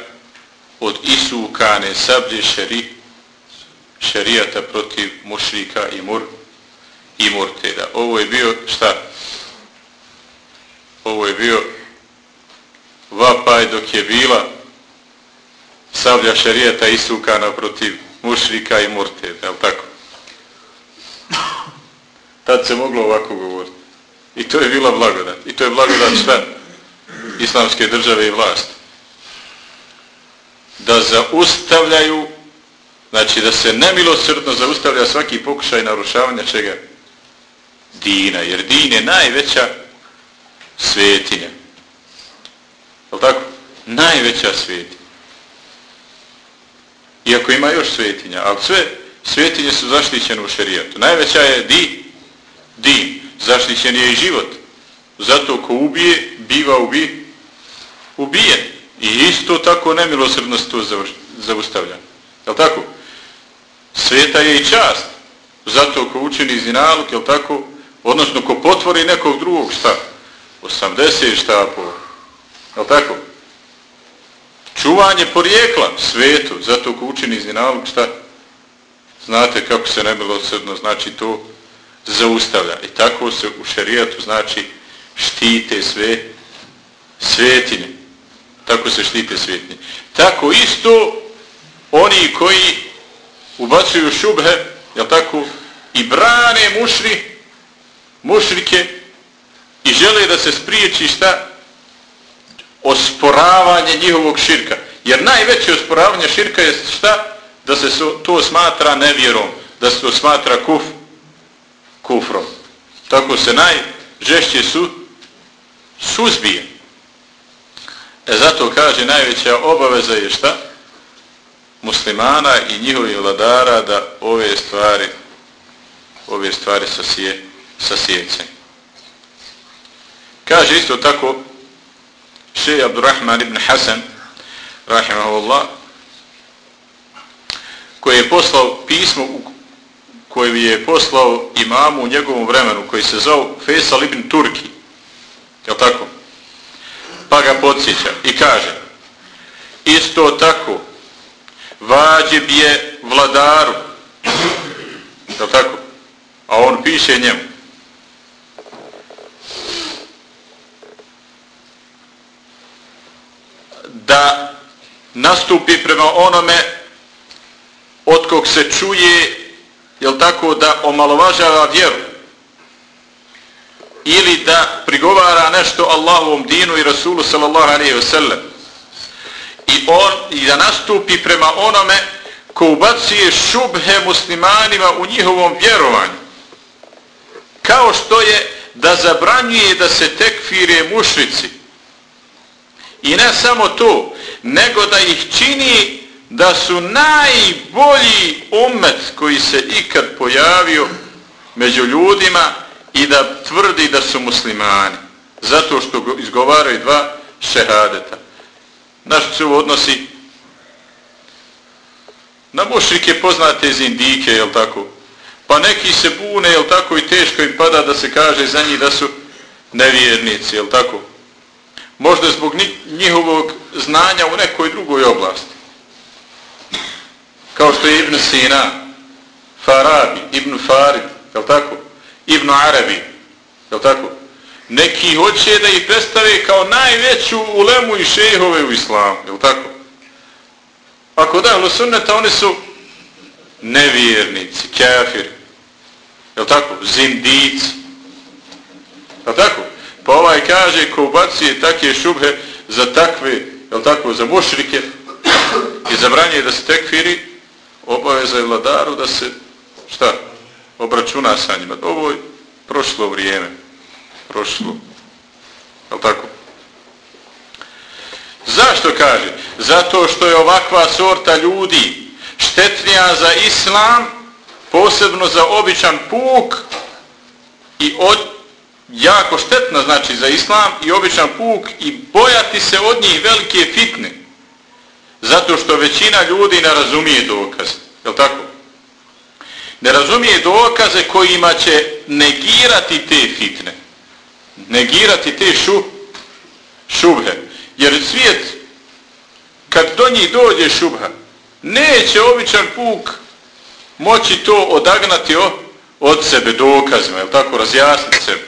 [SPEAKER 1] Od isukane sablje šeri, šerijata protiv mušrika i mur i murteda. Ovo je bio šta? Ovo je bio vapaj dok je bila sablja šerijata isukana protiv mušrika i murteda, je tako? Tad se moglo ovako govoriti. I to je bila blagodat. I to je blagodat šta? Islamske države i vlast. Da zaustavljaju Znači da se nemilosrdno zaustavlja svaki pokušaj narušavanja čega? Dina. Jer din je najveća svetinja. Je tako? Najveća svetinja. Iako ima još svetinja, ali sve svetinje su zaštićene u šerijatu. Najveća je di, din. Zaštićen je i život. Zato ko ubije, biva ubi, ubijen. I isto tako nemilosrdno se to zaustavlja. Je tako? Sveta je i čast. Zato ko učini zinalog, jel tako? Odnosno, ko potvori nekog drugog, šta? 80 štapova. jel tako? Čuvanje porijekla svetu, zato ko učini zinalog šta? Znate kako se nemilosrdno znači to zaustavlja. I tako se u šerijatu znači štite sve svetinje. Tako se štite svetinje. Tako isto oni koji ubacuju šubhe, jel tako, i brane mušri, mušrike i žele da se spriječi šta? Osporavanje njihovog širka. Jer najveće osporavanje širka je šta? Da se to smatra nevjerom, da se to smatra kuf, kufrom. Tako se najžešće su suzbije. E zato kaže najveća obaveza je šta? Muslimana i njihovi vladara da ove stvari ove stvari sasije, sasijece. Kaže isto tako šeji Abdurrahman ibn Hasan rahimahullah koji je poslao pismo u koji je poslao imamu u njegovom vremenu koji se zove Fesal ibn Turki je tako? pa ga podsjeća i kaže isto tako vađib je vladaru. Je tako? a on piše njemu. Da nastupi prema onome od kog se čuje jel tako da omalovažava vjeru. Ili da prigovara nešto Allahovom dinu i Rasulu sallallahu alaihi wa sallam i, on, i da nastupi prema onome ko ubacuje šubhe muslimanima u njihovom vjerovanju. Kao što je da zabranjuje da se tekfire mušrici. I ne samo to nego da ih čini da su najbolji umet koji se ikad pojavio među ljudima i da tvrdi da su muslimani. Zato što izgovaraju dva šehadeta. Naš se odnosi na mušrike poznate iz Indike, jel tako? Pa neki se bune, jel tako, i teško im pada da se kaže za njih da su nevjernici, jel tako? Možda zbog njihovog znanja u nekoj drugoj oblasti. Kao što je Ibn Sina, Farabi, Ibn Farid, jel tako? Ibn Arabi, jel tako? Neki hoće da ih predstave kao najveću ulemu i šehove u islamu, jel tako? Ako da, ono sunneta oni su nevjernici, kafiri, jel tako? Zindici, jel tako? Pa ovaj kaže ko ubacije takve šubhe za takve, jel tako, za mušrike i zabranje da se tekfiri, obaveza je vladaru da se, šta, obračuna sa njima. Ovo je prošlo vrijeme. Prošlo. Jel tako? Zašto kaže? Zato što je ovakva sorta ljudi štetnija za islam, posebno za običan puk i od, jako štetna znači za islam i običan puk i bojati se od njih velike fitne. Zato što većina ljudi ne razumije dokaz. Je tako? Ne razumije dokaze kojima će negirati te fitne. Negirati te šu, šubhe. Jer svijet, kad do njih dođe šubha, neće običan puk moći to odagnati od sebe dokazima. Je tako? Razjasniti sebe.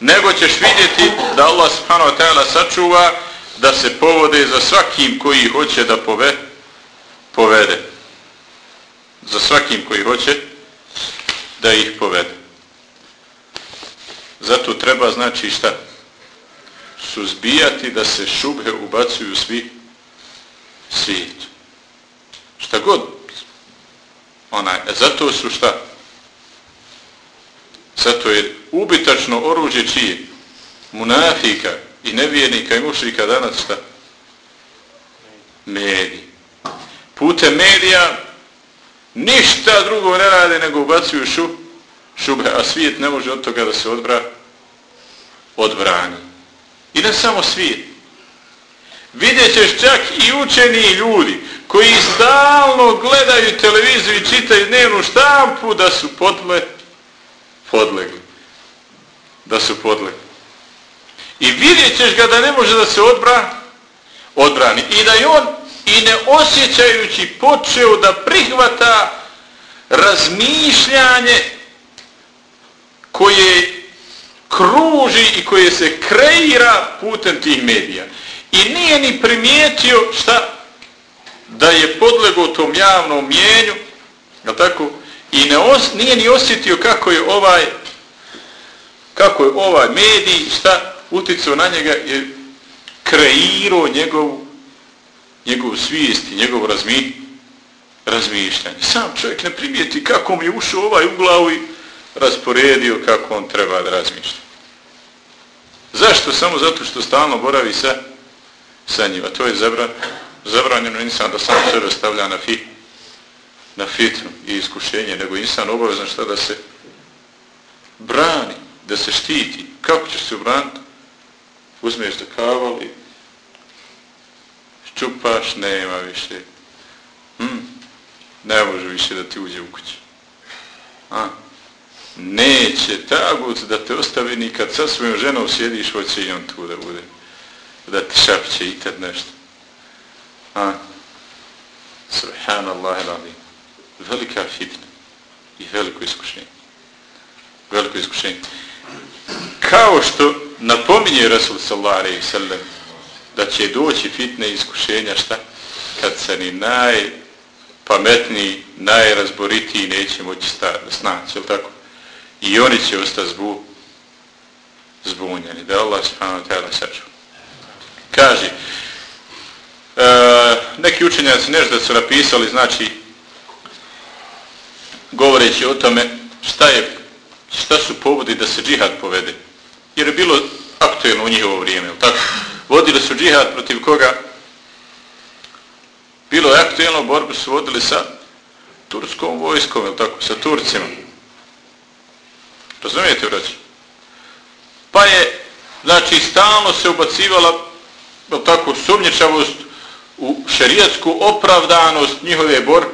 [SPEAKER 1] Nego ćeš vidjeti da Allah subhanahu wa ta'ala sačuva da se povode za svakim koji hoće da pove, povede. Za svakim koji hoće da ih povede. Zato treba znači šta? Suzbijati da se šubhe ubacuju svi svijet. Šta god. Onaj, e zato su šta? Zato je ubitačno oružje čije? Munafika i nevijenika i mušrika danas šta? Mediji. Pute medija ništa drugo ne rade nego ubacuju šubhe šube, a svijet ne može od toga da se odbra, odbrani. I ne samo svijet. Vidjet ćeš čak i učeni ljudi koji stalno gledaju televiziju i čitaju dnevnu štampu da su podle, podlegli. Da su podlegli. I vidjet ćeš ga da ne može da se odbra, odbrani. I da je on i ne osjećajući počeo da prihvata razmišljanje koje kruži i koje se kreira putem tih medija. I nije ni primijetio šta da je podlego tom javnom mjenju, je tako? I ne os, nije ni osjetio kako je ovaj kako je ovaj medij šta uticao na njega je kreirao njegovu njegovu svijest i njegovu razmi, razmišljanje. Sam čovjek ne primijeti kako mi je ušao ovaj u glavu i rasporedio kako on treba da razmišlja. Zašto? Samo zato što stalno boravi sa, sa njima. To je zabran, zabranjeno insan da sam sebe stavlja na, fi, na fitnu i iskušenje, nego insan obavezan šta da se brani, da se štiti. Kako će se obraniti? Uzmeš da kavali, čupaš, nema više. Hmm. Ne može više da ti uđe u kuću. A? Neće tagut da te ostavi ni kad sa svojom ženom sjediš, hoće i on tu da bude. Da ti šapće i kad nešto. A? Subhanallah ilalim. Velika fitna i veliko iskušenje. Veliko iskušenje. Kao što napominje Rasul sallallahu alaihi sallam da će doći fitne iskušenja šta? Kad se ni najpametniji, najrazboritiji neće moći snaći, je tako? I oni će ostati zbu, zbunjeni. Da Allah subhanahu wa ta'ala saču. Kaže, e, neki učenjaci nešto su napisali, znači, govoreći o tome šta je, šta su povodi da se džihad povede. Jer je bilo aktuelno u njihovo vrijeme, tako? vodili su džihad protiv koga? Bilo je aktuelno, borbu su vodili sa turskom vojskom, ili tako, sa Turcima. Razumijete, vraći? Pa je, znači, stalno se ubacivala, tako, sumnječavost u šerijatsku opravdanost njihove bor,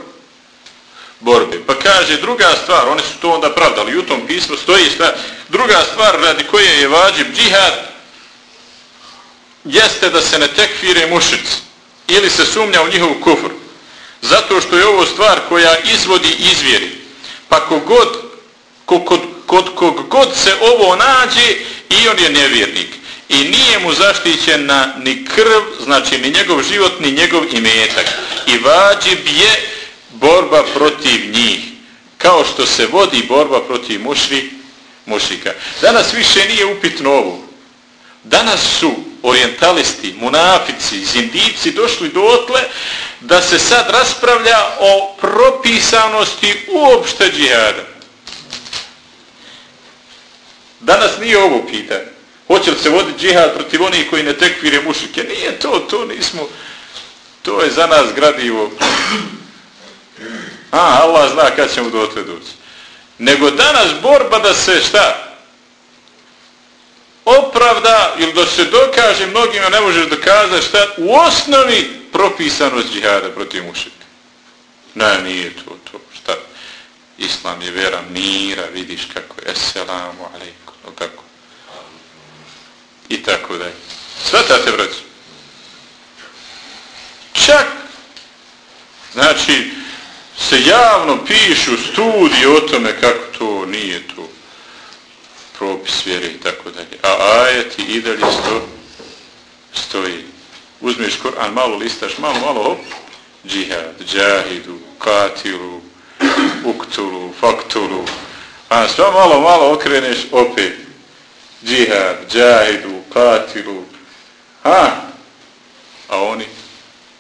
[SPEAKER 1] borbe. Pa kaže, druga stvar, oni su to onda pravdali, u tom pismu stoji stvar, druga stvar radi koje je vađib džihad, jeste da se ne tekfire mušici ili se sumnja u njihov kufr. Zato što je ovo stvar koja izvodi izvjeri. Pa kogod, kogod, kod kog god se ovo nađe i on je nevjernik. I nije mu zaštićena ni krv, znači ni njegov život, ni njegov imetak. I vađib je borba protiv njih. Kao što se vodi borba protiv mušri, mušrika. Danas više nije upitno ovo. Danas su orientalisti, munafici, zindici došli do otle da se sad raspravlja o propisanosti uopšte džihada. Danas nije ovo pitanje. Hoće li se voditi džihad protiv onih koji ne tekvire mušike? Nije to, to nismo. To je za nas gradivo. A, Allah zna kad ćemo do doći. Nego danas borba da se šta? opravda ili da se dokaže, mnogima ne možeš dokazati šta u osnovi propisanost džihada protiv mušika. Ne, nije to, to, šta? Islam je vera mira, vidiš kako je, eselamu alaikum, no kako? I tako da. Svatate, braću? Čak, znači, se javno pišu studije o tome kako to nije to propis vjere i tako dalje. A ajeti i dalje sto, stoji. Uzmeš Koran, malo listaš, malo, malo, op, džihad, džahidu, katilu, uktulu, faktulu. A što malo, malo okreneš, opet, džihad, džahidu, katilu. Ha? A oni,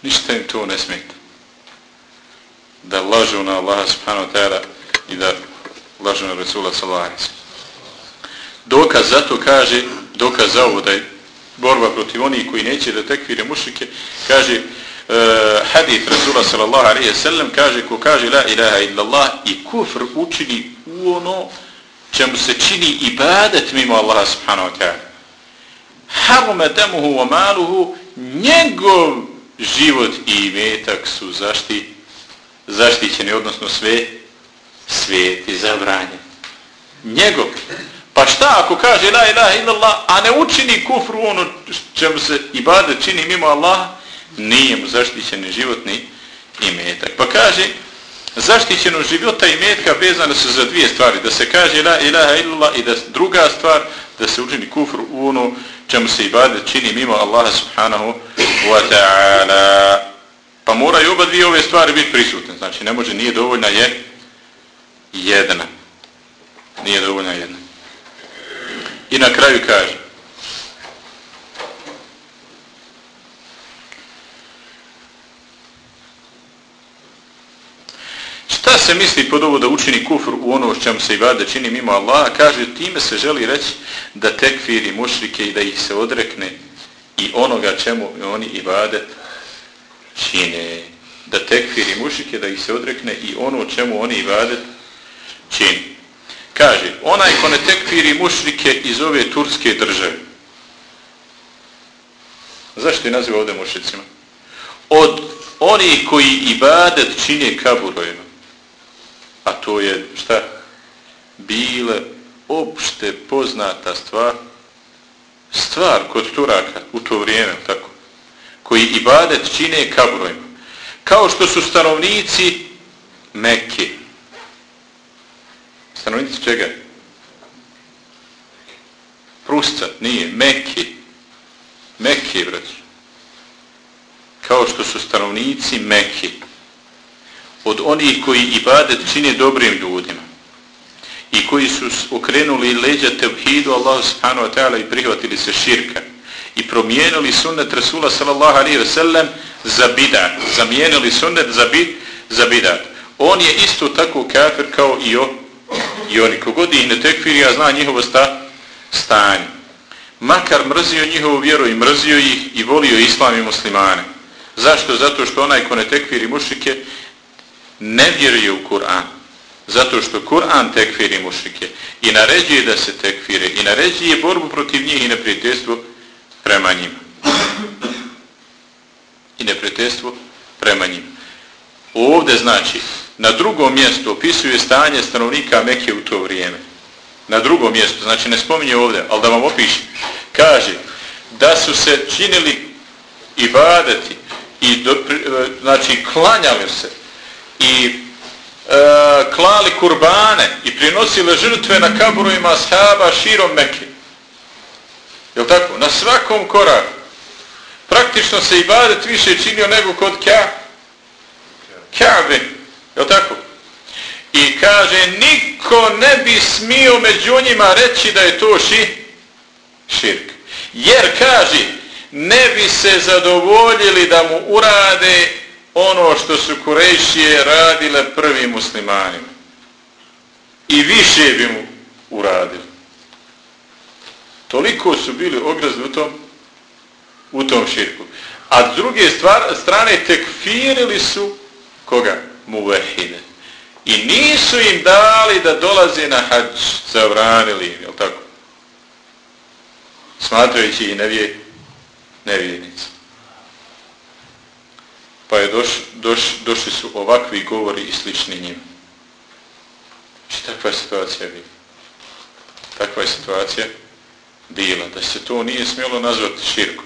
[SPEAKER 1] ništa im to ne smeta. Da lažu na Allaha subhanahu wa ta'ala i da lažu na Resula sallallahu dokaz za to kaže, dokaz za ovo da je borba protiv onih koji neće da tekvire mušike, kaže uh, hadith Rasula sallallahu alaihi sallam, kaže ko kaže la ilaha illallah i kufr učini u ono čemu se čini ibadet mimo Allaha subhanahu wa ta'ala. Harume temuhu wa maluhu, njegov život i imetak su zašti, zaštićeni, odnosno sve sveti zabranjeni. Njegov. Pa šta ako kaže la ilaha illallah, a ne učini kufru ono čemu se ibadet čini mimo Allaha, nije mu zaštićen životni imetak. Pa kaže, zaštićeno života i imetka vezane su za dvije stvari. Da se kaže la ilaha illallah i da druga stvar, da se učini kufru ono čemu se ibadet čini mimo Allaha subhanahu wa ta'ala. Pa moraju oba dvije ove stvari biti prisutne. Znači ne može, nije dovoljna je jedna. Nije dovoljna jedna. I na kraju kaže se misli pod ovo da učini kufr u ono s čemu se ibade čini mimo Allaha, kaže time se želi reći da tekfiri mušrike i da ih se odrekne i onoga čemu oni ibadet čine. Da tekfiri mušrike, da ih se odrekne i ono čemu oni ibadet čini. Kaže, onaj ko ne tekfiri mušrike iz ove turske države. Zašto je naziva ovdje mušricima? Od oni koji ibadet čine kaburojima a to je šta? Bile opšte poznata stvar stvar kod Turaka u to vrijeme tako? Koji ibadet čine kabrojima. kao što su stanovnici Mekke. Stanovnici čega? Prusca nije Mekke. Mekke vrać kao što su stanovnici Mekke od onih koji ibadet čine dobrim ljudima i koji su okrenuli leđa tevhidu Allahu subhanahu wa ta'ala i prihvatili se širka i promijenili sunnet Rasula sallallahu alaihi ve sellem za bidat. Zamijenili sunnet za, bid, za bidat. On je isto tako kafir kao i, o, i oni. Kogod ih ne tekfiri, ja zna njihovo sta, stanje. Makar mrzio njihovu vjeru i mrzio ih i volio islam i muslimane. Zašto? Zato što onaj ko ne tekfiri mušike ne vjeruje u Kur'an. Zato što Kur'an tekfiri mušrike i naređuje da se tekfire i naređuje borbu protiv njih i neprijateljstvo prema njima. I neprijateljstvo prema njima. Ovdje znači, na drugom mjestu opisuje stanje stanovnika Mekije u to vrijeme. Na drugom mjestu, znači ne spominje ovdje, ali da vam opiši. Kaže, da su se činili ibadeti i do, e, znači klanjali se i e, klali kurbane i prinosile žrtve na kaburovima ashaba širom Mekke. Je tako? Na svakom koraku. Praktično se ibadet više činio nego kod Kja. Kjabe. Je tako? I kaže, niko ne bi smio među njima reći da je to ši, širk. Jer kaže, ne bi se zadovoljili da mu urade ono što su Kurejšije radile prvim muslimanima. I više bi mu uradili. Toliko su bili ograzni u tom, u tom širku. A s druge stvar, strane tekfirili su koga? Muvehide. I nisu im dali da dolaze na hađ, zavranili im, jel tako? Smatrajući i nevije, nevijenicu pa je doš, doš, došli su ovakvi govori i slični njim. Znači, takva je situacija bila? Takva je situacija bila, da se to nije smjelo nazvati širkom.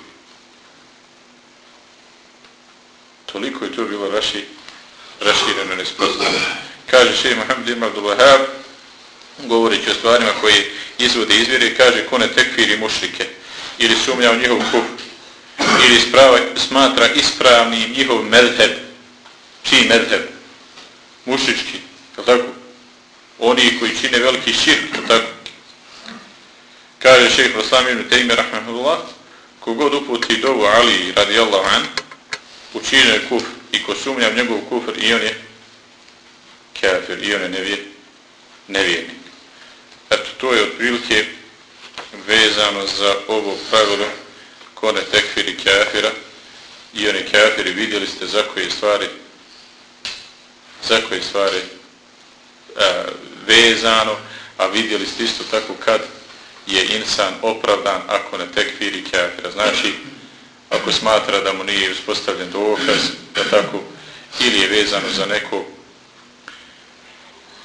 [SPEAKER 1] Toliko je to bilo raši, rašireno nespoznano. Kaže še Mohamed Ibn Abdullahab, govoreći o stvarima koji izvode izvjere, kaže kone tekfiri mušrike ili sumnja u njihov kufr ili sprava, smatra ispravnim njihov medheb. Čiji medheb? Mušički. Je tako? Oni koji čine veliki širk. Je tako? Kaže šehr ibn Tejme Rahmanullah kogod uputi dovu Ali radijallahu an učinio je kufr i ko sumnja u njegov kufr i on je kafir i on je nevjer, nevjernik. Eto, to je otprilike vezano za ovo pravilo ko ne tekfiri kafira i oni kafiri vidjeli ste za koje stvari za koje stvari a, vezano a vidjeli ste isto tako kad je insan opravdan ako ne tekfiri kafira. Znači ako smatra da mu nije uspostavljen dokaz da tako ili je vezano za neko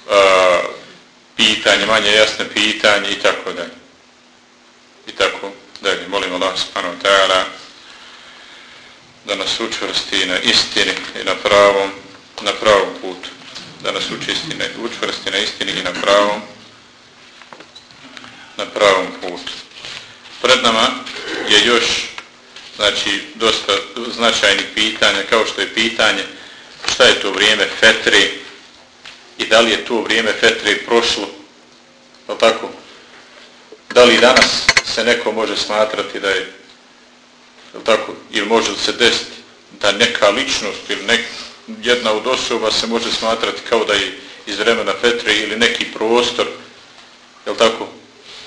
[SPEAKER 1] a, pitanje, manje jasne pitanje i tako dalje. I tako. Dalje, molim Allah subhanahu wa ta'ala da nas učvrsti na istini i na pravom, na pravom putu. Da nas učisti na, učvrsti na istini i na pravom, na pravom putu. Pred nama je još znači, dosta značajnih pitanja, kao što je pitanje šta je to vrijeme fetri i da li je to vrijeme fetri prošlo, je tako? Da li danas se neko može smatrati da je, je tako, ili može se desiti da neka ličnost ili nek, jedna od osoba se može smatrati kao da je iz vremena Fetre ili neki prostor, je tako,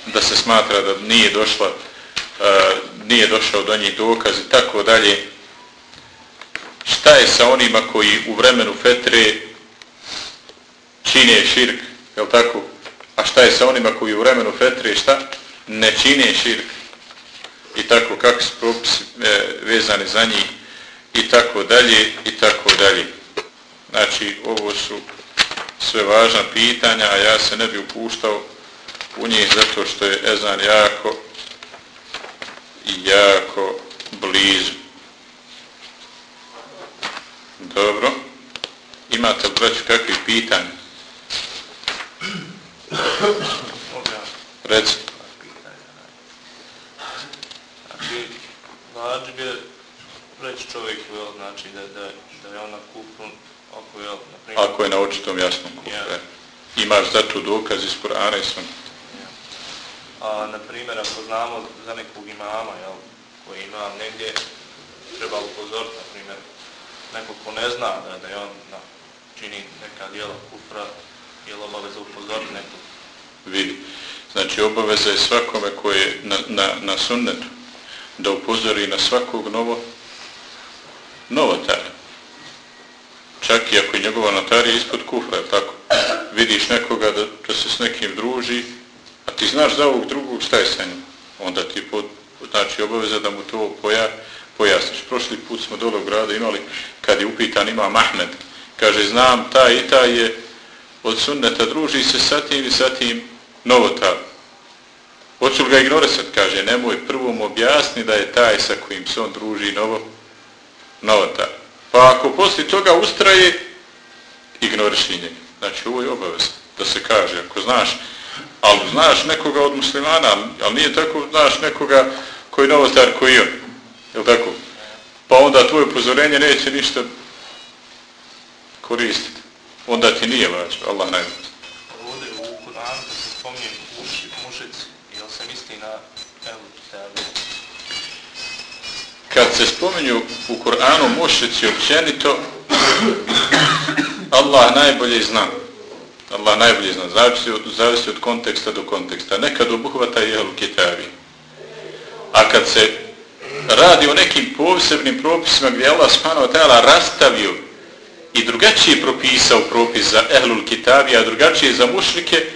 [SPEAKER 1] da se smatra da nije došla, uh, nije došao do njih dokaz i tako dalje. Šta je sa onima koji u vremenu Fetre čine širk, je tako? A šta je sa onima koji u vremenu Fetre šta? Ne čine širk. I tako, kako su propisi e, vezani za njih i tako dalje i tako dalje. Znači, ovo su sve važna pitanja, a ja se ne bi upuštao u njih zato što je Ezan jako i jako blizu. Dobro. Imate li braću kakvih pitanja? Reci.
[SPEAKER 2] Znači, vađi bi reći čovjek, znači, da, da, da je ona kupun ako je, na primjer...
[SPEAKER 1] Ako je na očitom jasnom kupu, ja. Imaš za to dokaz iz Kur'ana i sam.
[SPEAKER 2] Ja. A, na primjer, ako znamo za nekog imama, jel, koji ima negdje, treba upozoriti, na primjer, neko ko ne zna da, da je on na, čini neka dijela kufra, je li obaveza upozoriti nekog?
[SPEAKER 1] Vidi. Znači, obaveza je svakome koji je na, na, na sunnetu da upozori na svakog novo novotara. Čak i ako je njegova notarija ispod kufra, tako, vidiš nekoga da, da se s nekim druži, a ti znaš za ovog drugog šta je sa njim, onda ti pod, znači obaveza da mu to poja, pojasniš. Prošli put smo dole u grada imali, kad je upitan ima Mahmed, kaže, znam, taj i taj je od sunneta, druži se sa tim i sa tim novotarom. Hoću ga ignorisat, kaže, nemoj prvom objasni da je taj sa kojim se on druži novo, novotar. Pa ako poslije toga ustraje, ignoriši njega. Znači, ovo je obavez da se kaže, ako znaš, ali znaš nekoga od muslimana, ali nije tako, znaš nekoga koji je novotar koji on. Je tako? Pa onda tvoje upozorenje neće ništa koristiti. Onda ti nije važno, Allah najbolj.
[SPEAKER 2] Ovdje u Kur'anu se spominje mušici, jel se misli na evo,
[SPEAKER 1] Kad se spominju u Kur'anu mušici općenito, Allah najbolje zna. Allah najbolje zna. Zavisi od, zavisi od konteksta do konteksta. Nekad obuhvata je u kitabi. A kad se radi o nekim posebnim propisima gdje Allah subhanahu wa ta'ala rastavio i drugačije propisao propis za ehlul kitabi, a drugačije za mušrike,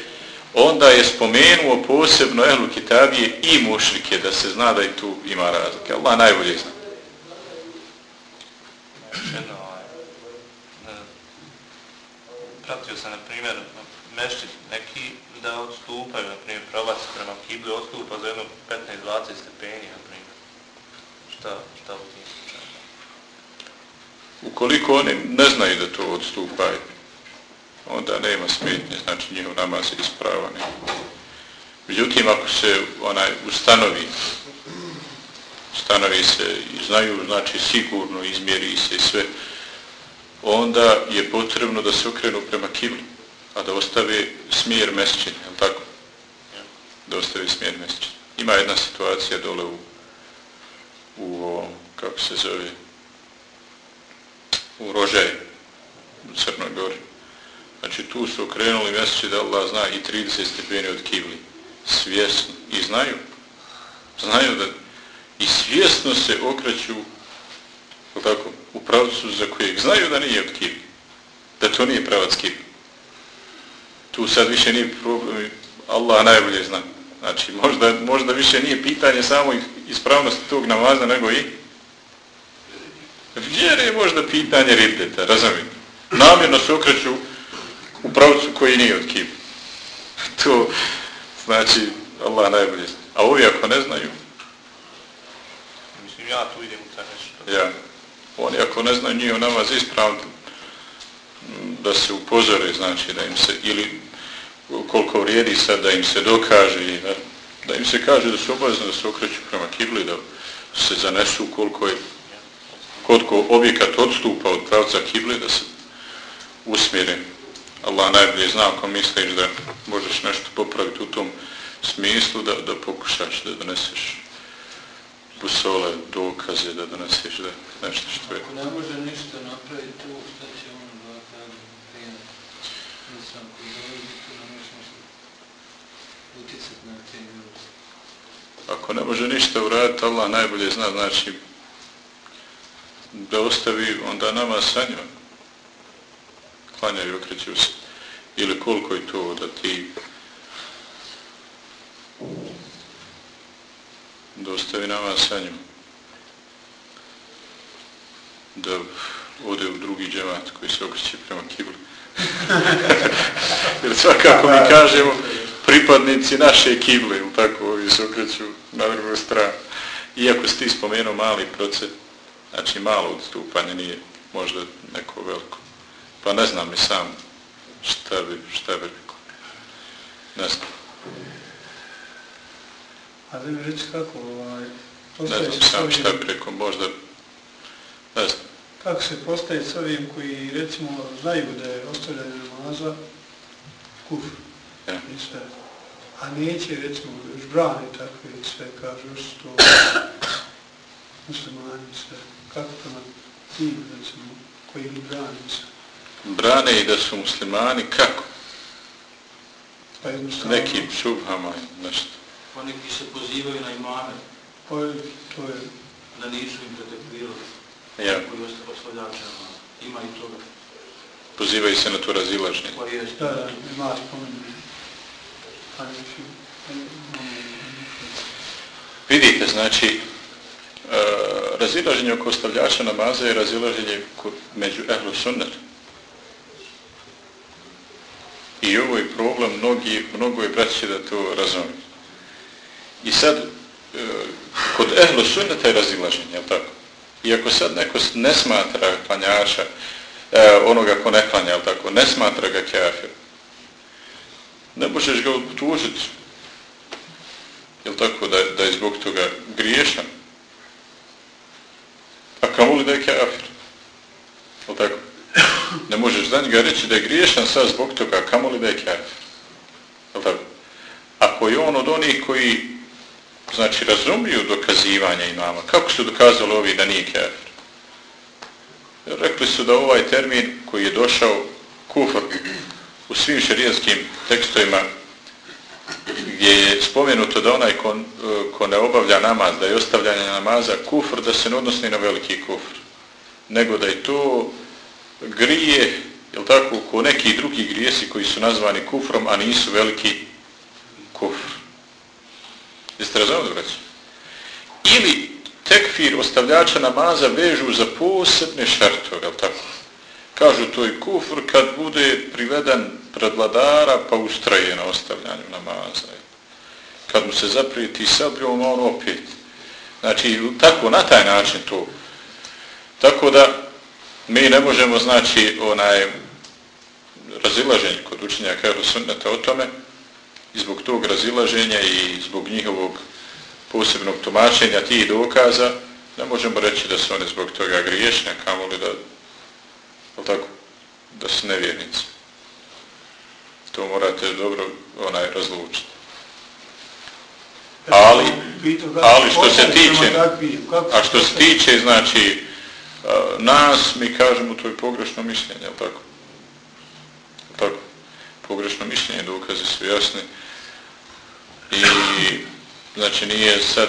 [SPEAKER 1] onda je spomenuo posebno ehlu kitabije i mušrike, da se zna da i tu ima razlike. Allah najbolje zna rečeno,
[SPEAKER 2] ovaj, e, pratio sam, na primjer, mešćit neki da odstupaju, na primjer, pravac prema kibli odstupa za jedno 15-20 stepeni, na primjer. Šta, šta u tim slučajima?
[SPEAKER 1] Ukoliko oni ne znaju da to odstupaju, onda nema smetnje, znači njihov namaz je ispravan. Međutim, ako se onaj ustanovi, stanovi se i znaju, znači sigurno izmjeri se i sve, onda je potrebno da se okrenu prema kibli, a da ostave smjer mesečine, je tako? Da ostave smjer mesečine. Ima jedna situacija dole u, u ovom, kako se zove, u Rožaju, u Crnoj Gori. Znači tu su okrenuli mjeseče da Allah zna i 30 stepeni od kibli. Svjesno. I znaju. Znaju da i svjesno se okreću tako, u pravcu za kojeg znaju da nije od kibli. Da to nije pravac kibli. Tu sad više nije problem. Allah najbolje zna. Znači možda, možda više nije pitanje samo ispravnosti tog namaza nego i vjere je možda pitanje rideta. Razumijem. Namjerno se okreću u pravcu koji nije od kibli. to znači Allah najbolje zna. A ovi ako ne znaju?
[SPEAKER 2] Mislim, ja tu idem u taj nešto.
[SPEAKER 1] Ja. Oni ako ne znaju njih namaz ispravno da se upozore, znači da im se, ili koliko vrijedi sad da im se dokaže, da, da im se kaže da su obavezni da se okreću prema kibli, da se zanesu koliko je koliko objekat odstupa od pravca kibli, da se usmjere. Allah najbolje zna ako misliš da možeš nešto popraviti u tom smislu da, da pokušaš da doneseš upusole dokaze da doneseš da nešto što je.
[SPEAKER 3] Ako ne može ništa napraviti tu, šta će on da kaže prijatelj? Mislim,
[SPEAKER 1] ako je dobro, nam je uticati na te. Ako ne može ništa uraditi, Allah najbolje zna, znači, da ostavi onda nama sa njom. Klanja i okreće se. Ili koliko je to da ti da ostavi nama sa njim Da ode u drugi džemat koji se okreće prema kibli. Jer svakako mi kažemo pripadnici naše kible, tako ovi se okreću na drugu stranu. Iako si ti spomenuo mali proces, znači malo odstupanje nije možda neko veliko. Pa ne znam i sam šta bi, šta bi rekao. Ne znam.
[SPEAKER 3] A da mi reći kako, ovaj,
[SPEAKER 1] ne znam sam šta bi rekao, možda, ne znam.
[SPEAKER 3] Kako se postaje s ovim koji, recimo, znaju da je ostavljanje namaza kufr
[SPEAKER 1] ja.
[SPEAKER 3] i sve. A neće, recimo, još brani takve i sve, kažu, još to muslimani sve. Kako to na tim, recimo, koji ih brani sve?
[SPEAKER 1] Brane i da su muslimani, kako?
[SPEAKER 3] Pa jednostavno...
[SPEAKER 1] Nekim šubhama, nešto.
[SPEAKER 4] Pa neki se pozivaju na imame.
[SPEAKER 3] Pa to je...
[SPEAKER 4] Da nisu im pretekvirali.
[SPEAKER 1] Ja.
[SPEAKER 4] Koji oslavljače namaza. Ima i toga.
[SPEAKER 1] Pozivaju se na to razilaženje.
[SPEAKER 4] Pa jest.
[SPEAKER 3] Da, da, ima spomenu. Pa neću...
[SPEAKER 1] Vidite, znači, uh, razilaženje oko ostavljača namaza je razilaženje među ehlu sunnetu. I ovo je problem, mnogi, mnogo je braći da to razumiju. I sad, e, kod ehlu sunneta je razilaženje, je tako? Iako sad neko ne smatra klanjača, e, onoga ko ne klanja, tako, ne smatra ga kafir, ne možeš ga tužiti, Jel tako, da, da je zbog toga griješan. A kamo li da je kafir? Jel tako? Ne možeš za njega reći da je griješan sad zbog toga, kamo li da je kafir? Jel tako? Ako je on od onih koji znači razumiju dokazivanje imama. Kako su dokazali ovi da nije kafir? Rekli su da ovaj termin koji je došao kufr u svim šarijanskim tekstovima gdje je spomenuto da onaj ko, ko ne obavlja namaz, da je ostavljanje namaza kufr, da se ne odnosi na veliki kufr. Nego da je to grije, je tako, ko neki drugi grijesi koji su nazvani kufrom, a nisu veliki kufr. Jeste razumili, braći? Ili tekfir ostavljača namaza vežu za posebne šartove, jel tako? Kažu to je kufr kad bude priveden pred vladara pa ustraje na ostavljanju namaza. Kad mu se zaprijeti sabljom, on opet. Znači, tako, na taj način to. Tako da, mi ne možemo, znači, onaj razilaženje kod učenja kao sunneta o tome, i zbog tog razilaženja i zbog njihovog posebnog tumačenja tih dokaza, ne možemo reći da su oni zbog toga griješni, kamo li da, tako, da su nevjernici. To morate dobro onaj razlučiti. Ali, ali što se tiče, a što se tiče, znači, nas, mi kažemo, to je pogrešno mišljenje, tako? Tako, pogrešno mišljenje, dokaze su jasni. I, znači, nije sad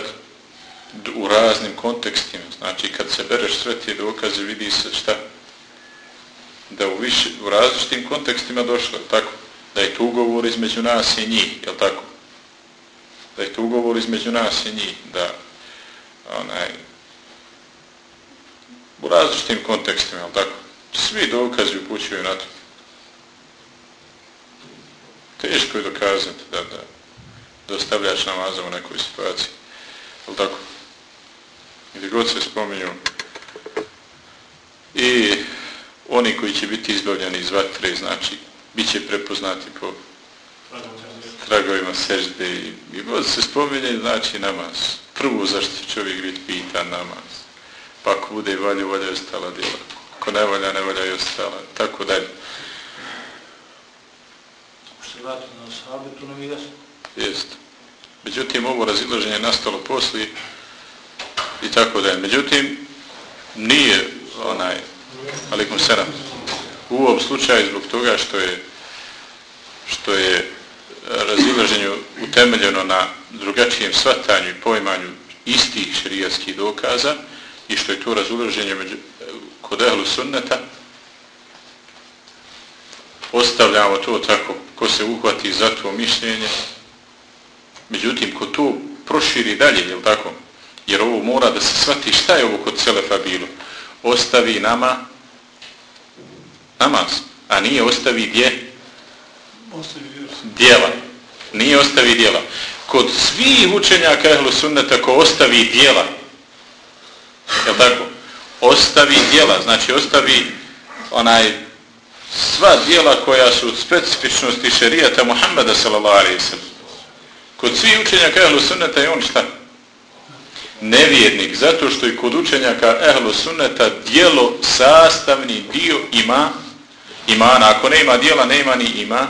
[SPEAKER 1] u raznim kontekstima. Znači, kad se bereš sve ti dokaze, vidi se šta? Da u, više, u različitim kontekstima došlo, tako? Da je tu ugovor između nas i njih, je tako? Da je tu ugovor između nas i njih, da onaj, u različitim kontekstima, je tako? Svi dokazi upućuju na to. Teško je dokazati da, da, dostavljač namaza u nekoj situaciji. Je tako? Gdje god se spominju i oni koji će biti izbavljeni iz vatre, znači, bit će prepoznati po tragovima sežde i, i god se spominje, znači namaz. Prvo zašto će čovjek biti pita namaz. Pa ako bude valju, valja, ostala djela. Ako ne valja, ne valja i ostala. Tako dalje.
[SPEAKER 4] Ako se vrati na sahabe, tu nam je jasno.
[SPEAKER 1] Jest. Međutim, ovo razilaženje je nastalo poslije i tako da je. Međutim, nije onaj, alikum seram, u ovom slučaju zbog toga što je što je razilaženje utemeljeno na drugačijem svatanju i poimanju istih šerijatskih dokaza i što je to razilaženje među, kod ehlu sunneta, ostavljamo to tako ko se uhvati za to mišljenje. Međutim, ko to proširi dalje, je tako? Jer ovo mora da se shvati šta je ovo kod Selefa bilo. Ostavi nama namaz, a nije ostavi gdje?
[SPEAKER 3] Ostavi
[SPEAKER 1] Dijela. Nije ostavi dijela. Kod svih učenjaka ehlu sunneta ko ostavi dijela, je tako? Ostavi dijela, znači ostavi onaj sva dijela koja su specifičnosti šerijata Muhammeda sallallahu alaihi sallam. Kod svih učenjaka ehlu sunneta je on šta? Nevjernik, zato što i kod učenjaka ehlu sunneta dijelo sastavni dio ima imana. Ako ne ima dijela, ne ima ni ima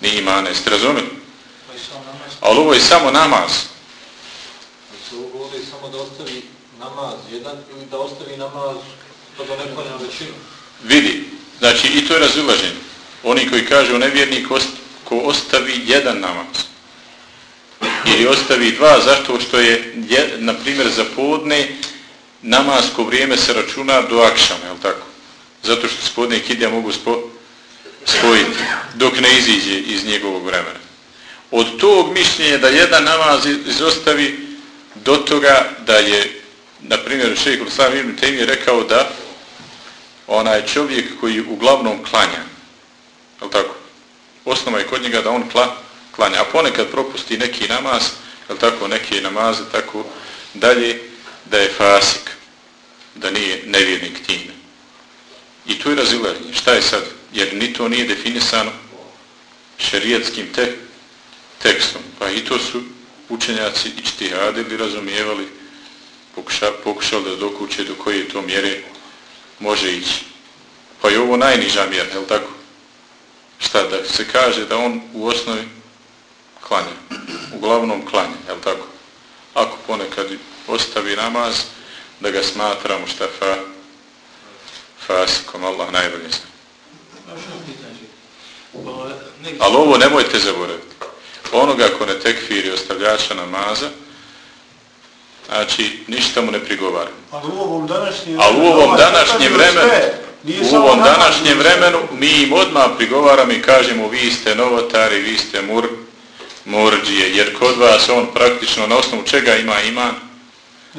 [SPEAKER 1] ni imana. Jeste razumili? Ali ovo je samo namaz.
[SPEAKER 5] Se ovo govori samo da ostavi namaz jedan ili da ostavi namaz pa da ne klanja većinu?
[SPEAKER 1] Vidi, znači i to je razilaženje. Oni koji kažu nevjernik ko ostavi jedan namaz ili ostavi dva, zašto što je, na primjer, za podne namasko vrijeme se računa do akšama, je tako? Zato što spodne i kidja mogu spo, spojiti dok ne iziđe iz njegovog vremena. Od tog mišljenja da jedan namaz izostavi do toga da je, na primjer, šeik Ruslan Ibn Taymi rekao da onaj čovjek koji uglavnom klanja, je tako? Osnova je kod njega da on kla, klanja, a ponekad propusti neki namaz, je tako, neke namaze, tako dalje, da je fasik, da nije nevjernik time. I tu je razilaženje. Šta je sad? Jer ni to nije definisano šerijetskim te, tekstom. Pa i to su učenjaci i čtihadili, razumijevali, pokuša, pokušali da dokuće do koje to mjere može ići. Pa je ovo najniža mjera, je tako? Šta da se kaže da on u osnovi klanja. Uglavnom klanja, je tako? Ako ponekad ostavi namaz, da ga smatramo šta fa, fasikom, Allah najbolje zna. Ali ovo nemojte zaboraviti. Onoga ko ne tekfiri ostavljača namaza, znači ništa mu ne prigovara.
[SPEAKER 3] Ali u ovom današnjem,
[SPEAKER 1] Ali u ovom današnjem vremenu, u ovom današnjem vremenu mi im odmah prigovaramo i kažemo vi ste novotari, vi ste mur, murđije, jer kod vas on praktično na osnovu čega ima iman?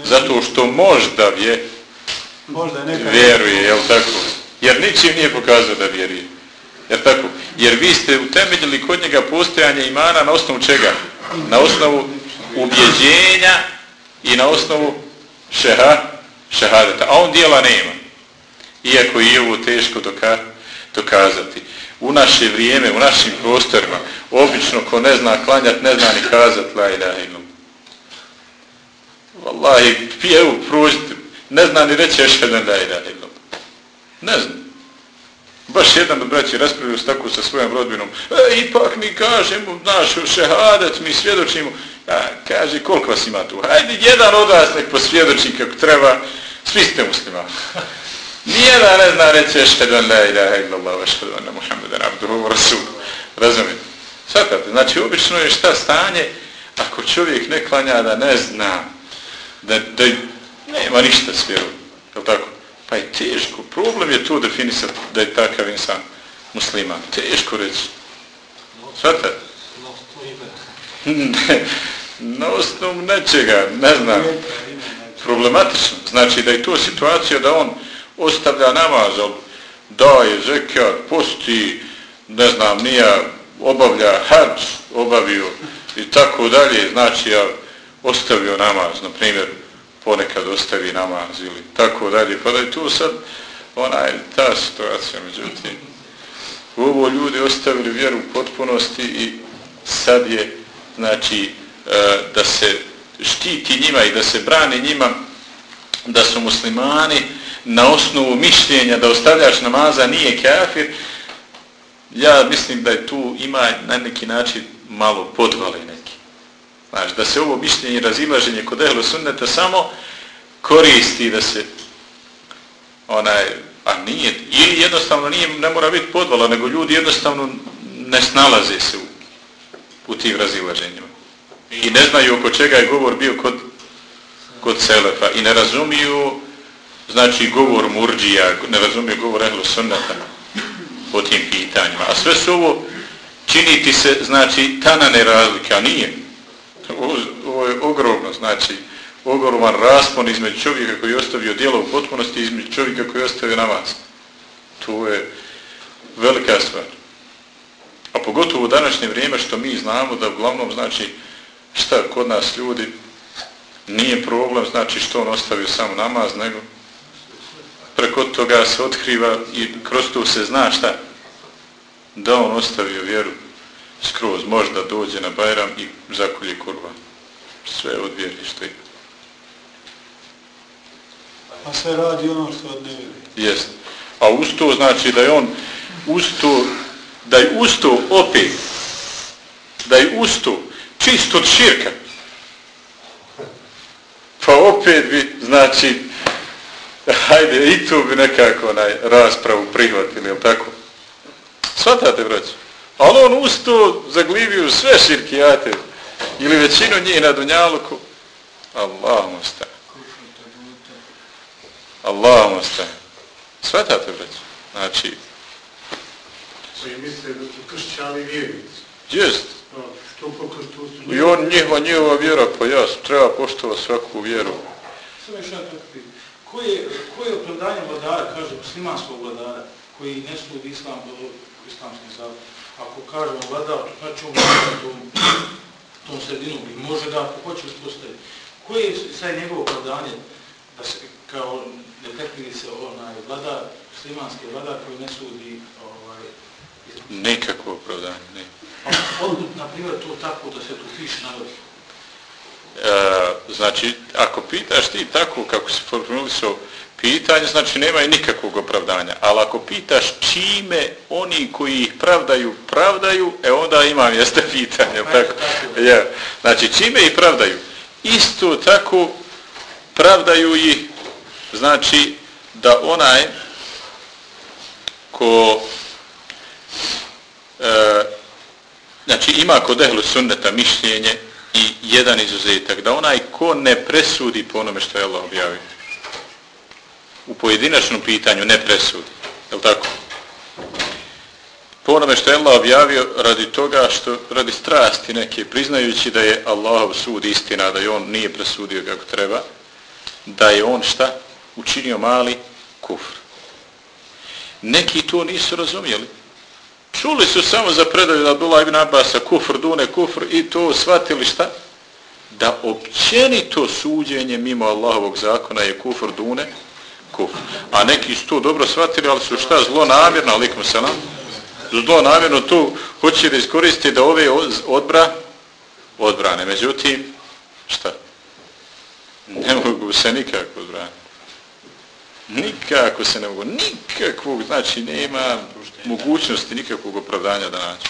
[SPEAKER 1] Zato što možda vje,
[SPEAKER 3] možda
[SPEAKER 1] vjeruje, jel tako? Jer ničim nije pokazao da vjeruje. Jer tako? Jer vi ste utemeljili kod njega postojanje imana na osnovu čega? Na osnovu ubjeđenja i na osnovu šeha, šehadeta. A on dijela nema. Iako je ovo teško doka, dokazati. U naše vrijeme, u našim prostorima, obično ko ne zna klanjat, ne zna ni kazat la ilaha ilum. Wallahi, evo, prođite, ne zna ni reći ešhedan la ilaha ilum. Ne zna. Baš jedan od braći raspravio se tako sa svojom rodbinom. E, ipak mi kažemo, znaš, šehadet, mi svjedočimo. A, kaže, koliko vas ima tu? Hajde, jedan od vas nek posvjedoči kako treba. Svi ste muslima. Nijedan ne zna reći ešhedu an la ilaha illallah, ešhedu an muhammeden abduhu rasul. Razumite? Svatate, znači, obično je šta stanje, ako čovjek ne klanja da ne zna, da, da nema ništa s vjerom. Je tako? Pa je teško. Problem je tu definisati da je takav insan musliman. Teško reći. Svata? Na osnovu nečega, ne znam. Problematično. Znači da je to situacija da on ostavlja namaz, daje zekat, posti, ne znam, nija obavlja hač, obavio i tako dalje. Znači ja ostavio namaz, na primjer, ponekad ostavi namaz ili tako dalje. Pa da je tu sad onaj, ta situacija, međutim. Ovo ljudi ostavili vjeru u potpunosti i sad je, znači, e, da se štiti njima i da se brani njima da su muslimani na osnovu mišljenja da ostavljaš namaza nije kafir, ja mislim da je tu ima na neki način malo podvale neki. Znači, da se ovo mišljenje i razilaženje kod ehlu sunneta samo koristi da se onaj, a nije, ili jednostavno nije, ne mora biti podvala, nego ljudi jednostavno ne snalaze se u, u tim razilaženjima. I ne znaju oko čega je govor bio kod, kod Selefa. I ne razumiju, znači, govor Murđija, ne razumije govor Ehlu Sunnata po tim pitanjima. A sve su ovo činiti se, znači, tanane razlika, nije. Ovo, ovo je ogromno, znači, ogroman raspon između čovjeka koji je ostavio dijelo u potpunosti između čovjeka koji je ostavio namaz. To je velika stvar. A pogotovo u današnje vrijeme što mi znamo da uglavnom znači šta kod nas ljudi nije problem znači što on ostavio samo namaz nego preko toga se otkriva i kroz to se zna šta da on ostavio vjeru skroz možda dođe na Bajram i zakolje kurva. Sve od vjeri što je.
[SPEAKER 3] A sve radi ono što od ne vjeri.
[SPEAKER 1] Jest. A uz to znači da je on uz to, da je uz to opet, da je uz to čist od širka. Pa opet bi, znači, hajde, i tu bi nekako onaj raspravu prihvatili, jel tako? Svatate, braću? Ali on uz to zaglivio sve širkijate, ili većinu njih na Dunjaluku, Allah mu staje. Allah mu staje. Svatate, braću? Znači,
[SPEAKER 6] koji misle da su kršćani vjernici.
[SPEAKER 1] Jest. I on njihova, njihova vjera, pa ja, treba poštovati svaku vjeru.
[SPEAKER 4] Još jedan tako. Koje, koje opravdanje vladara, kaže, muslimanskog vladara, koji ne sludi islam, islamski zavod, ako kažemo vladar, znači on može tom, tom sredinu i može da, ako hoće uspostaviti. Koje je sad njegovo opravdanje da se, kao detektivi se onaj vladar, muslimanski vladar koji ne sudi ovaj,
[SPEAKER 1] Nikakvo opravdanje, ne.
[SPEAKER 4] On, na primjer, to tako da se tu piše narod.
[SPEAKER 1] E, znači, ako pitaš ti tako kako se formulisao pitanje, znači nema nikakvog opravdanja. Ali ako pitaš čime oni koji ih pravdaju, pravdaju, e onda ima mjesta pitanja. Tako? Ja. Znači, čime ih pravdaju? Isto tako pravdaju ih, znači, da onaj ko e, znači ima kod ehlu sunneta mišljenje i jedan izuzetak, da onaj ko ne presudi po onome što je Allah objavio, u pojedinačnom pitanju ne presudi, je li tako? Po onome što je Allah objavio radi toga što, radi strasti neke, priznajući da je Allahov sud istina, da je on nije presudio kako treba, da je on šta? Učinio mali kufr. Neki to nisu razumijeli. Čuli su samo za predaju da Abdullah ibn Abbasa kufr, dune kufr i to shvatili šta? Da općenito suđenje mimo Allahovog zakona je kufr, dune kufr. A neki su to dobro shvatili, ali su šta zlo namjerno, alikum salam, zlo namjerno to hoće da iskoristi da ove odbra, odbrane. Međutim, šta? Ne mogu se nikako odbraniti. Nikako se ne mogu, nikakvog, znači nema mogućnosti nikakvog opravdanja da naći.